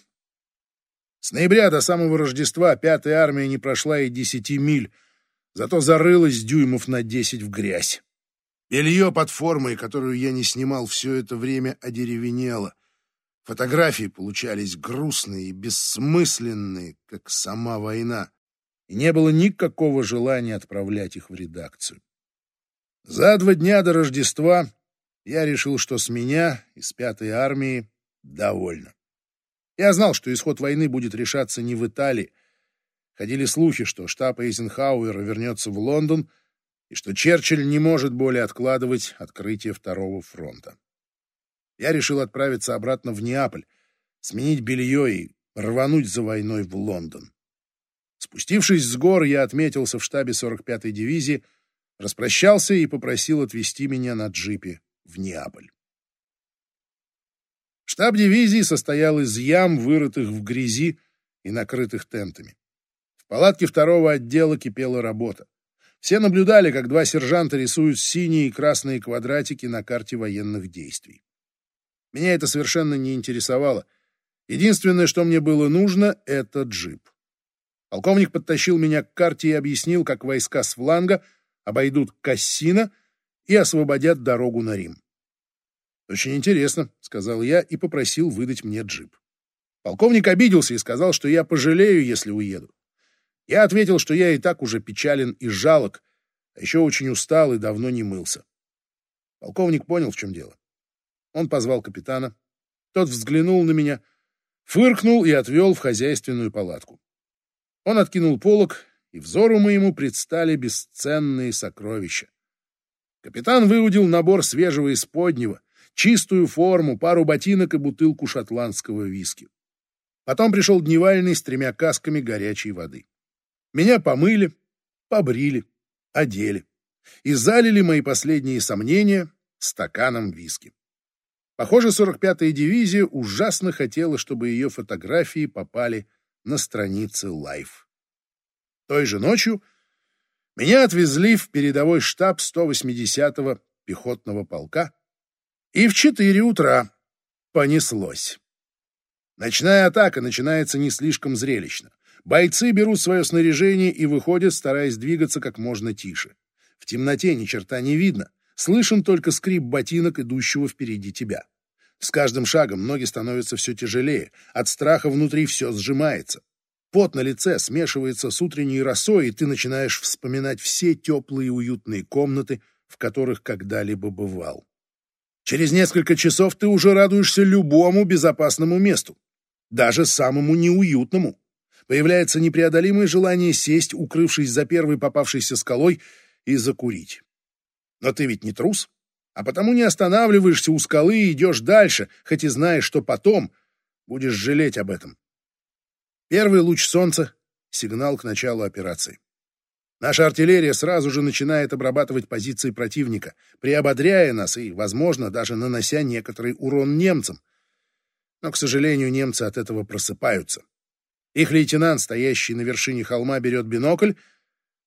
С ноября до самого Рождества пятая армия не прошла и десяти миль, зато зарылась дюймов на десять в грязь. Белье под формой, которую я не снимал все это время, одеревенело. Фотографии получались грустные и бессмысленные, как сама война, и не было никакого желания отправлять их в редакцию. За два дня до Рождества я решил, что с меня, из пятой армии, довольно. Я знал, что исход войны будет решаться не в Италии. Ходили слухи, что штаб Эйзенхауэра вернется в Лондон, и что Черчилль не может более откладывать открытие Второго фронта. Я решил отправиться обратно в Неаполь, сменить белье и рвануть за войной в Лондон. Спустившись с гор, я отметился в штабе 45-й дивизии, распрощался и попросил отвезти меня на джипе в Неаполь. Штаб дивизии состоял из ям, вырытых в грязи и накрытых тентами. В палатке второго отдела кипела работа. Все наблюдали, как два сержанта рисуют синие и красные квадратики на карте военных действий. Меня это совершенно не интересовало. Единственное, что мне было нужно, — это джип. Полковник подтащил меня к карте и объяснил, как войска с фланга обойдут Кассина и освободят дорогу на Рим. «Очень интересно», — сказал я и попросил выдать мне джип. Полковник обиделся и сказал, что я пожалею, если уеду. Я ответил, что я и так уже печален и жалок, а еще очень устал и давно не мылся. Полковник понял, в чем дело. Он позвал капитана. Тот взглянул на меня, фыркнул и отвел в хозяйственную палатку. Он откинул полог, и взору моему предстали бесценные сокровища. Капитан выудил набор свежего исподнего, чистую форму, пару ботинок и бутылку шотландского виски. Потом пришел дневальный с тремя касками горячей воды. Меня помыли, побрили, одели и залили мои последние сомнения стаканом виски. Похоже, 45-я дивизия ужасно хотела, чтобы ее фотографии попали на страницы Life. Той же ночью меня отвезли в передовой штаб 180-го пехотного полка, и в 4 утра понеслось. Ночная атака начинается не слишком зрелищно. Бойцы берут свое снаряжение и выходят, стараясь двигаться как можно тише. В темноте ни черта не видно, слышен только скрип ботинок, идущего впереди тебя. С каждым шагом ноги становятся все тяжелее, от страха внутри все сжимается. Пот на лице смешивается с утренней росой, и ты начинаешь вспоминать все теплые и уютные комнаты, в которых когда-либо бывал. Через несколько часов ты уже радуешься любому безопасному месту, даже самому неуютному появляется непреодолимое желание сесть, укрывшись за первой попавшейся скалой, и закурить. Но ты ведь не трус, а потому не останавливаешься у скалы и идешь дальше, хоть и знаешь, что потом будешь жалеть об этом. Первый луч солнца — сигнал к началу операции. Наша артиллерия сразу же начинает обрабатывать позиции противника, приободряя нас и, возможно, даже нанося некоторый урон немцам. Но, к сожалению, немцы от этого просыпаются. Их лейтенант, стоящий на вершине холма, берет бинокль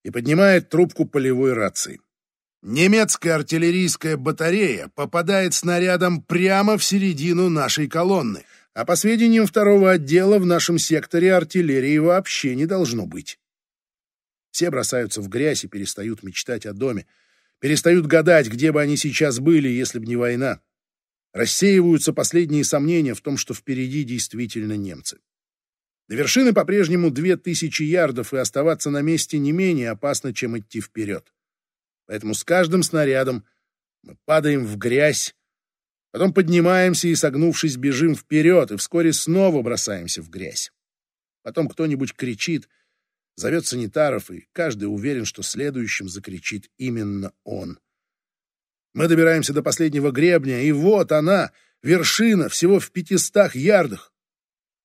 и поднимает трубку полевой рации. Немецкая артиллерийская батарея попадает снарядом прямо в середину нашей колонны, а по сведениям второго отдела в нашем секторе артиллерии вообще не должно быть. Все бросаются в грязь и перестают мечтать о доме, перестают гадать, где бы они сейчас были, если бы не война. Рассеиваются последние сомнения в том, что впереди действительно немцы. До вершины по-прежнему две тысячи ярдов, и оставаться на месте не менее опасно, чем идти вперед. Поэтому с каждым снарядом мы падаем в грязь, потом поднимаемся и, согнувшись, бежим вперед, и вскоре снова бросаемся в грязь. Потом кто-нибудь кричит, зовет санитаров, и каждый уверен, что следующим закричит именно он. Мы добираемся до последнего гребня, и вот она, вершина, всего в пятистах ярдах.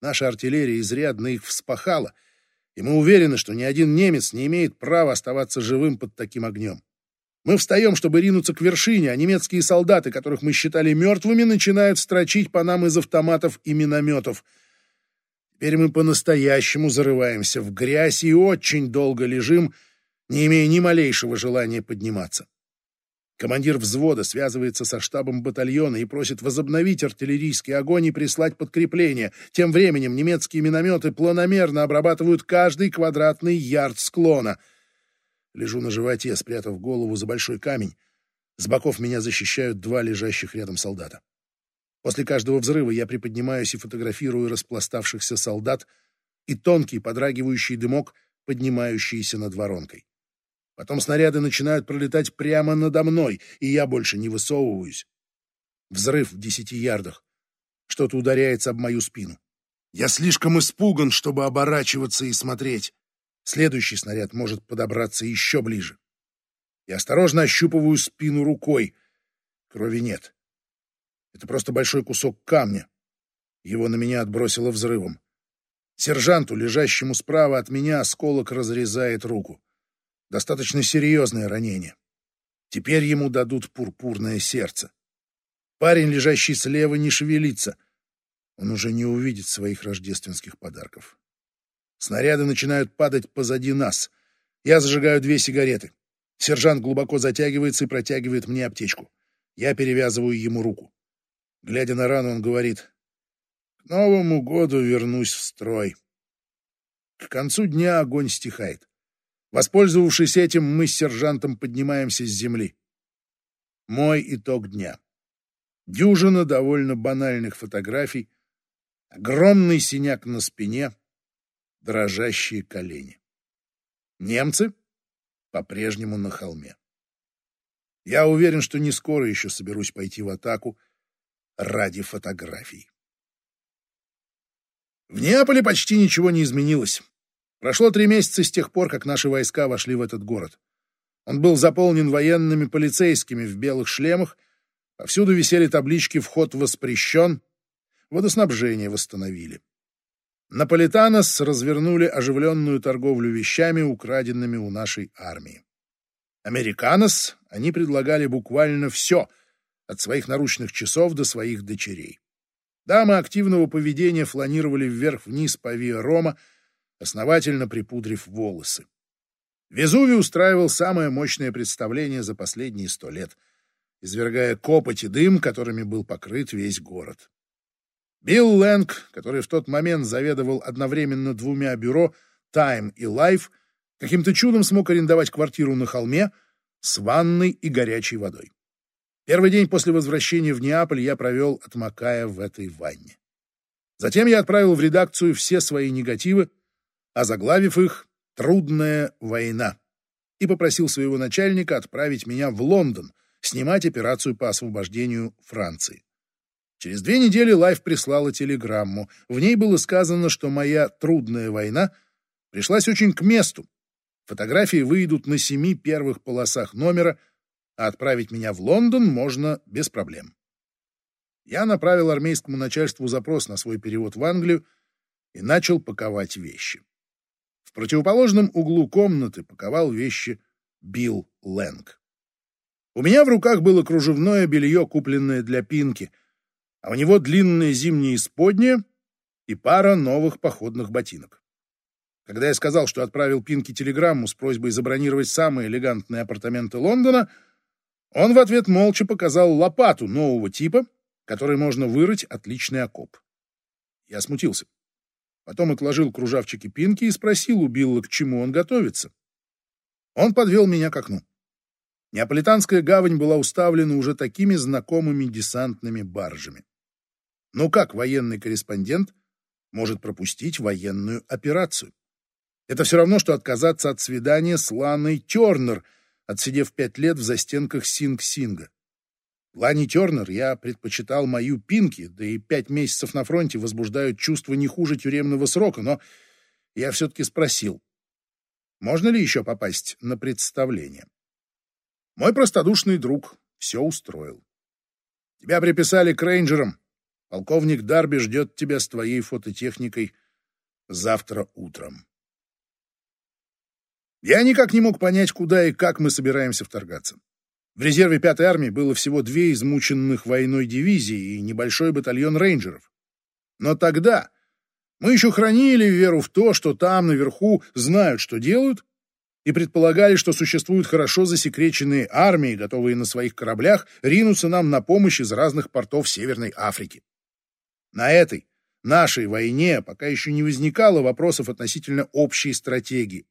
Наша артиллерия изрядно их вспахала, и мы уверены, что ни один немец не имеет права оставаться живым под таким огнем. Мы встаем, чтобы ринуться к вершине, а немецкие солдаты, которых мы считали мертвыми, начинают строчить по нам из автоматов и минометов. Теперь мы по-настоящему зарываемся в грязь и очень долго лежим, не имея ни малейшего желания подниматься. Командир взвода связывается со штабом батальона и просит возобновить артиллерийский огонь и прислать подкрепление. Тем временем немецкие минометы планомерно обрабатывают каждый квадратный ярд склона. Лежу на животе, спрятав голову за большой камень. С боков меня защищают два лежащих рядом солдата. После каждого взрыва я приподнимаюсь и фотографирую распластавшихся солдат и тонкий подрагивающий дымок, поднимающийся над воронкой. Потом снаряды начинают пролетать прямо надо мной, и я больше не высовываюсь. Взрыв в десяти ярдах. Что-то ударяется об мою спину. Я слишком испуган, чтобы оборачиваться и смотреть. Следующий снаряд может подобраться еще ближе. Я осторожно ощупываю спину рукой. Крови нет. Это просто большой кусок камня. Его на меня отбросило взрывом. Сержанту, лежащему справа от меня, осколок разрезает руку. Достаточно серьезное ранение. Теперь ему дадут пурпурное сердце. Парень, лежащий слева, не шевелится. Он уже не увидит своих рождественских подарков. Снаряды начинают падать позади нас. Я зажигаю две сигареты. Сержант глубоко затягивается и протягивает мне аптечку. Я перевязываю ему руку. Глядя на рану, он говорит, «К Новому году вернусь в строй». К концу дня огонь стихает. Воспользовавшись этим, мы с сержантом поднимаемся с земли. Мой итог дня. Дюжина довольно банальных фотографий, огромный синяк на спине, дрожащие колени. Немцы по-прежнему на холме. Я уверен, что не скоро еще соберусь пойти в атаку ради фотографий. В Неаполе почти ничего не изменилось. Прошло три месяца с тех пор, как наши войска вошли в этот город. Он был заполнен военными полицейскими в белых шлемах, повсюду висели таблички «Вход воспрещен», водоснабжение восстановили. Наполитанос развернули оживленную торговлю вещами, украденными у нашей армии. Американос они предлагали буквально все, от своих наручных часов до своих дочерей. Дамы активного поведения фланировали вверх-вниз по Виа Рома, основательно припудрив волосы. Везувий устраивал самое мощное представление за последние сто лет, извергая копоть и дым, которыми был покрыт весь город. Билл Лэнг, который в тот момент заведовал одновременно двумя бюро «Time» и «Life», каким-то чудом смог арендовать квартиру на холме с ванной и горячей водой. Первый день после возвращения в Неаполь я провел, отмокая в этой ванне. Затем я отправил в редакцию все свои негативы, озаглавив их «Трудная война», и попросил своего начальника отправить меня в Лондон снимать операцию по освобождению Франции. Через две недели Life прислала телеграмму. В ней было сказано, что моя «Трудная война» пришлась очень к месту. Фотографии выйдут на семи первых полосах номера, а отправить меня в Лондон можно без проблем. Я направил армейскому начальству запрос на свой перевод в Англию и начал паковать вещи. Противоположном углу комнаты паковал вещи Билл Лэнг. У меня в руках было кружевное белье, купленное для Пинки, а у него длинные зимние исподние и пара новых походных ботинок. Когда я сказал, что отправил Пинки телеграмму с просьбой забронировать самые элегантные апартаменты Лондона, он в ответ молча показал лопату нового типа, которой можно вырыть отличный окоп. Я смутился. Потом отложил кружавчики пинки и спросил у Билла, к чему он готовится. Он подвел меня к окну. Неаполитанская гавань была уставлена уже такими знакомыми десантными баржами. Но как военный корреспондент может пропустить военную операцию? Это все равно, что отказаться от свидания с Ланой Тернер, отсидев пять лет в застенках Синг-Синга. Лани Тернер я предпочитал мою Пинки, да и пять месяцев на фронте возбуждают чувство не хуже тюремного срока, но я все-таки спросил, можно ли еще попасть на представление? Мой простодушный друг все устроил. Тебя приписали к рейнджерам. Полковник Дарби ждет тебя с твоей фототехникой завтра утром. Я никак не мог понять, куда и как мы собираемся вторгаться. В резерве 5-й армии было всего две измученных войной дивизии и небольшой батальон рейнджеров. Но тогда мы еще хранили веру в то, что там, наверху, знают, что делают, и предполагали, что существуют хорошо засекреченные армии, готовые на своих кораблях ринуться нам на помощь из разных портов Северной Африки. На этой, нашей войне пока еще не возникало вопросов относительно общей стратегии.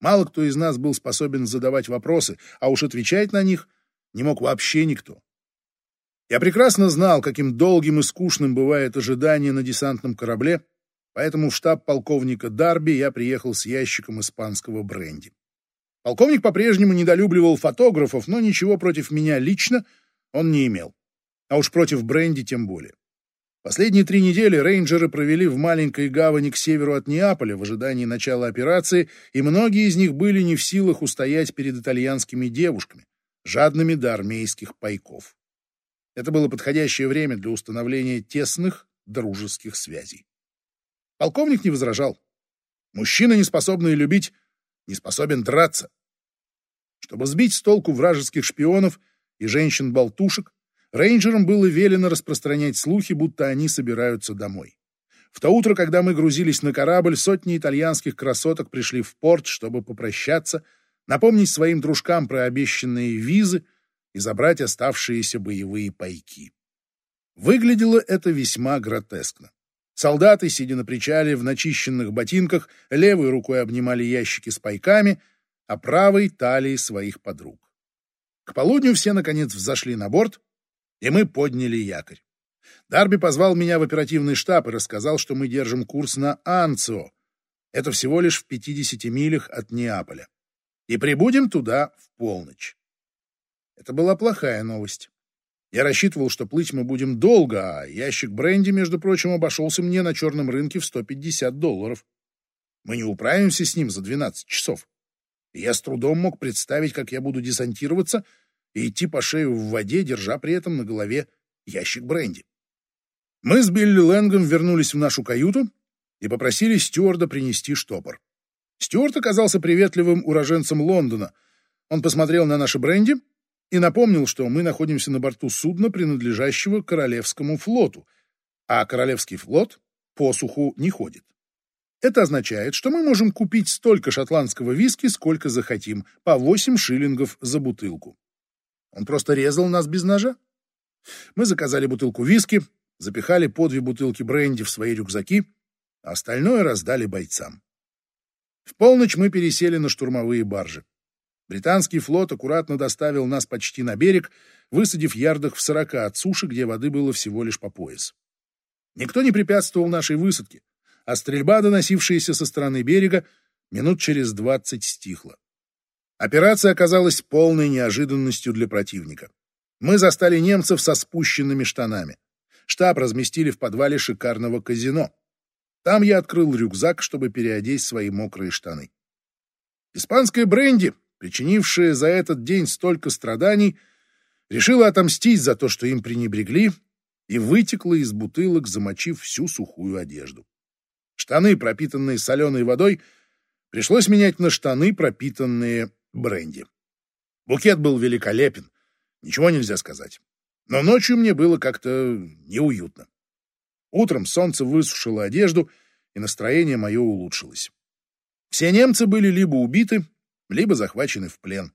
Мало кто из нас был способен задавать вопросы, а уж отвечать на них не мог вообще никто. Я прекрасно знал, каким долгим и скучным бывает ожидание на десантном корабле, поэтому в штаб полковника Дарби я приехал с ящиком испанского бренди. Полковник по-прежнему недолюбливал фотографов, но ничего против меня лично он не имел. А уж против бренди тем более. Последние три недели рейнджеры провели в маленькой гавани к северу от Неаполя в ожидании начала операции, и многие из них были не в силах устоять перед итальянскими девушками, жадными до армейских пайков. Это было подходящее время для установления тесных дружеских связей. Полковник не возражал. Мужчина, не способный любить, не способен драться. Чтобы сбить с толку вражеских шпионов и женщин-болтушек, рейнджерам было велено распространять слухи, будто они собираются домой. В то утро, когда мы грузились на корабль, сотни итальянских красоток пришли в порт, чтобы попрощаться, напомнить своим дружкам про обещанные визы и забрать оставшиеся боевые пайки. Выглядело это весьма гротескно. Солдаты, сидя на причале в начищенных ботинках, левой рукой обнимали ящики с пайками, а правой — талии своих подруг. К полудню все, наконец, взошли на борт, и мы подняли якорь. Дарби позвал меня в оперативный штаб и рассказал, что мы держим курс на Анцио. Это всего лишь в 50 милях от Неаполя. И прибудем туда в полночь. Это была плохая новость. Я рассчитывал, что плыть мы будем долго, а ящик бренди, между прочим, обошелся мне на черном рынке в 150 долларов. Мы не управимся с ним за 12 часов. И я с трудом мог представить, как я буду десантироваться и идти по шею в воде, держа при этом на голове ящик бренди. Мы с Билли Лэнгом вернулись в нашу каюту и попросили стюарда принести штопор. Стюарт оказался приветливым уроженцем Лондона. Он посмотрел на наши бренди и напомнил, что мы находимся на борту судна, принадлежащего Королевскому флоту, а Королевский флот по суху не ходит. Это означает, что мы можем купить столько шотландского виски, сколько захотим, по 8 шиллингов за бутылку. Он просто резал нас без ножа. Мы заказали бутылку виски, запихали по две бутылки бренди в свои рюкзаки, а остальное раздали бойцам. В полночь мы пересели на штурмовые баржи. Британский флот аккуратно доставил нас почти на берег, высадив ярдах в сорока от суши, где воды было всего лишь по пояс. Никто не препятствовал нашей высадке, а стрельба, доносившаяся со стороны берега, минут через двадцать стихла. Операция оказалась полной неожиданностью для противника. Мы застали немцев со спущенными штанами. Штаб разместили в подвале шикарного казино. Там я открыл рюкзак, чтобы переодеть свои мокрые штаны. Испанская бренди, причинившая за этот день столько страданий, решила отомстить за то, что им пренебрегли, и вытекла из бутылок, замочив всю сухую одежду. Штаны, пропитанные соленой водой, пришлось менять на штаны, пропитанные бренди. Букет был великолепен, ничего нельзя сказать. Но ночью мне было как-то неуютно. Утром солнце высушило одежду, и настроение мое улучшилось. Все немцы были либо убиты, либо захвачены в плен.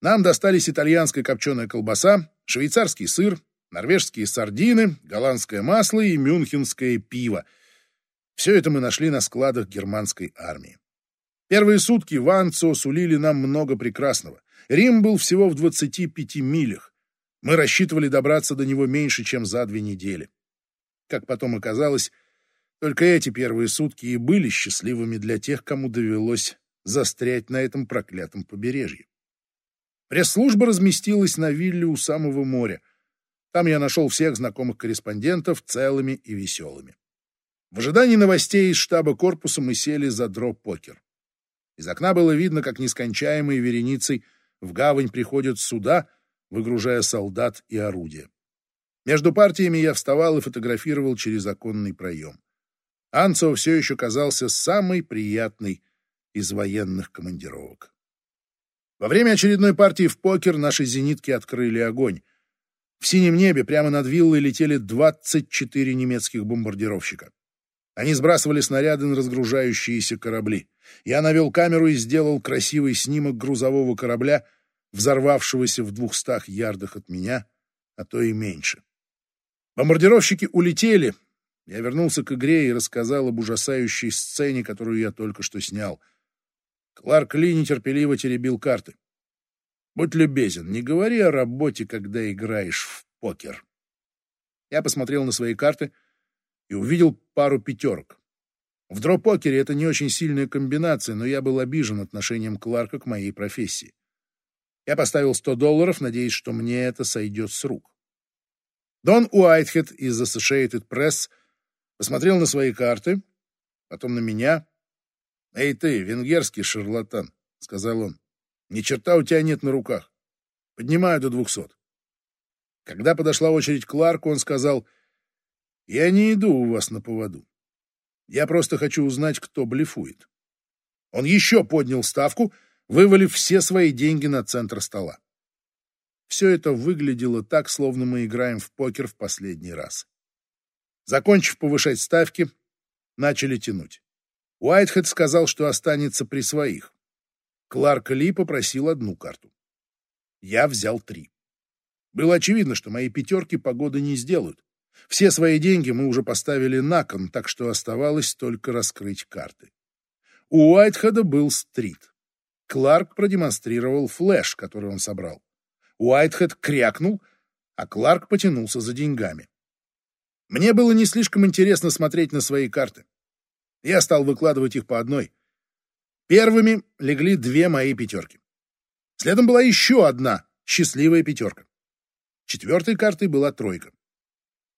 Нам достались итальянская копченая колбаса, швейцарский сыр, норвежские сардины, голландское масло и мюнхенское пиво. Все это мы нашли на складах германской армии. Первые сутки в Анцо сулили нам много прекрасного. Рим был всего в 25 милях. Мы рассчитывали добраться до него меньше, чем за две недели. Как потом оказалось, только эти первые сутки и были счастливыми для тех, кому довелось застрять на этом проклятом побережье. Пресс-служба разместилась на вилле у самого моря. Там я нашел всех знакомых корреспондентов целыми и веселыми. В ожидании новостей из штаба корпуса мы сели за дроп-покер. Из окна было видно, как нескончаемой вереницей в гавань приходят суда, выгружая солдат и орудия. Между партиями я вставал и фотографировал через оконный проем. Анцо все еще казался самой приятной из военных командировок. Во время очередной партии в покер наши зенитки открыли огонь. В синем небе прямо над виллой летели 24 немецких бомбардировщика. Они сбрасывали снаряды на разгружающиеся корабли. Я навел камеру и сделал красивый снимок грузового корабля, взорвавшегося в двухстах ярдах от меня, а то и меньше. Бомбардировщики улетели. Я вернулся к игре и рассказал об ужасающей сцене, которую я только что снял. Кларк Ли нетерпеливо теребил карты. «Будь любезен, не говори о работе, когда играешь в покер». Я посмотрел на свои карты и увидел пару пятерок. В дроп-покере это не очень сильная комбинация, но я был обижен отношением Кларка к моей профессии. Я поставил 100 долларов, надеясь, что мне это сойдет с рук. Дон Уайтхед из Associated Press посмотрел на свои карты, потом на меня. «Эй ты, венгерский шарлатан», — сказал он, — «ни черта у тебя нет на руках. Поднимаю до двухсот». Когда подошла очередь Кларку, он сказал, «Я не иду у вас на поводу. Я просто хочу узнать, кто блефует». Он еще поднял ставку, вывалив все свои деньги на центр стола. Все это выглядело так, словно мы играем в покер в последний раз. Закончив повышать ставки, начали тянуть. Уайтхед сказал, что останется при своих. Кларк Ли попросил одну карту. Я взял три. Было очевидно, что мои пятерки погоды не сделают. Все свои деньги мы уже поставили на кон, так что оставалось только раскрыть карты. У Уайтхеда был стрит. Кларк продемонстрировал флеш, который он собрал. Уайтхед крякнул, а Кларк потянулся за деньгами. Мне было не слишком интересно смотреть на свои карты. Я стал выкладывать их по одной. Первыми легли две мои пятерки. Следом была еще одна счастливая пятерка. Четвертой картой была тройка.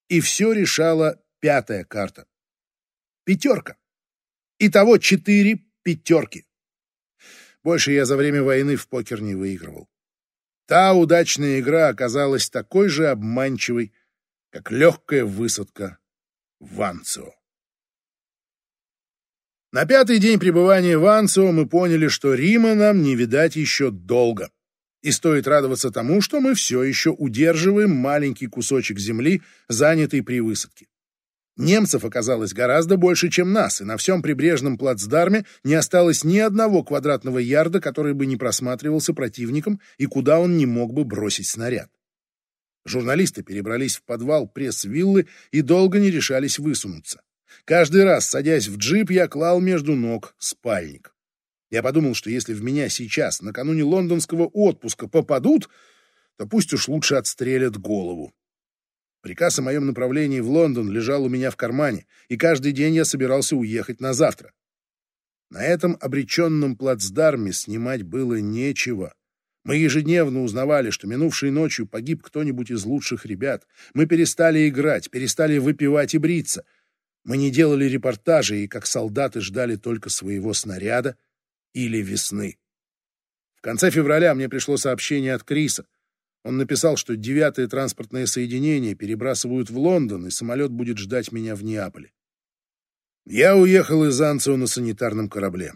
И все решала пятая карта. Пятерка. Итого четыре пятерки. Больше я за время войны в покер не выигрывал. Та удачная игра оказалась такой же обманчивой, как легкая высадка в Анцио. На пятый день пребывания в Анцио мы поняли, что Рима нам не видать еще долго. И стоит радоваться тому, что мы все еще удерживаем маленький кусочек земли, занятый при высадке. Немцев оказалось гораздо больше, чем нас, и на всем прибрежном плацдарме не осталось ни одного квадратного ярда, который бы не просматривался противником и куда он не мог бы бросить снаряд. Журналисты перебрались в подвал пресс-виллы и долго не решались высунуться. Каждый раз, садясь в джип, я клал между ног спальник. Я подумал, что если в меня сейчас, накануне лондонского отпуска, попадут, то пусть уж лучше отстрелят голову. Приказ о моем направлении в Лондон лежал у меня в кармане, и каждый день я собирался уехать на завтра. На этом обреченном плацдарме снимать было нечего. Мы ежедневно узнавали, что минувшей ночью погиб кто-нибудь из лучших ребят. Мы перестали играть, перестали выпивать и бриться. Мы не делали репортажи и, как солдаты, ждали только своего снаряда или весны. В конце февраля мне пришло сообщение от Криса. Он написал, что девятое транспортное соединение перебрасывают в Лондон, и самолет будет ждать меня в Неаполе. Я уехал из Анцио на санитарном корабле.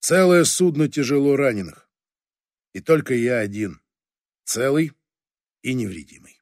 Целое судно тяжело раненых. И только я один, целый и невредимый.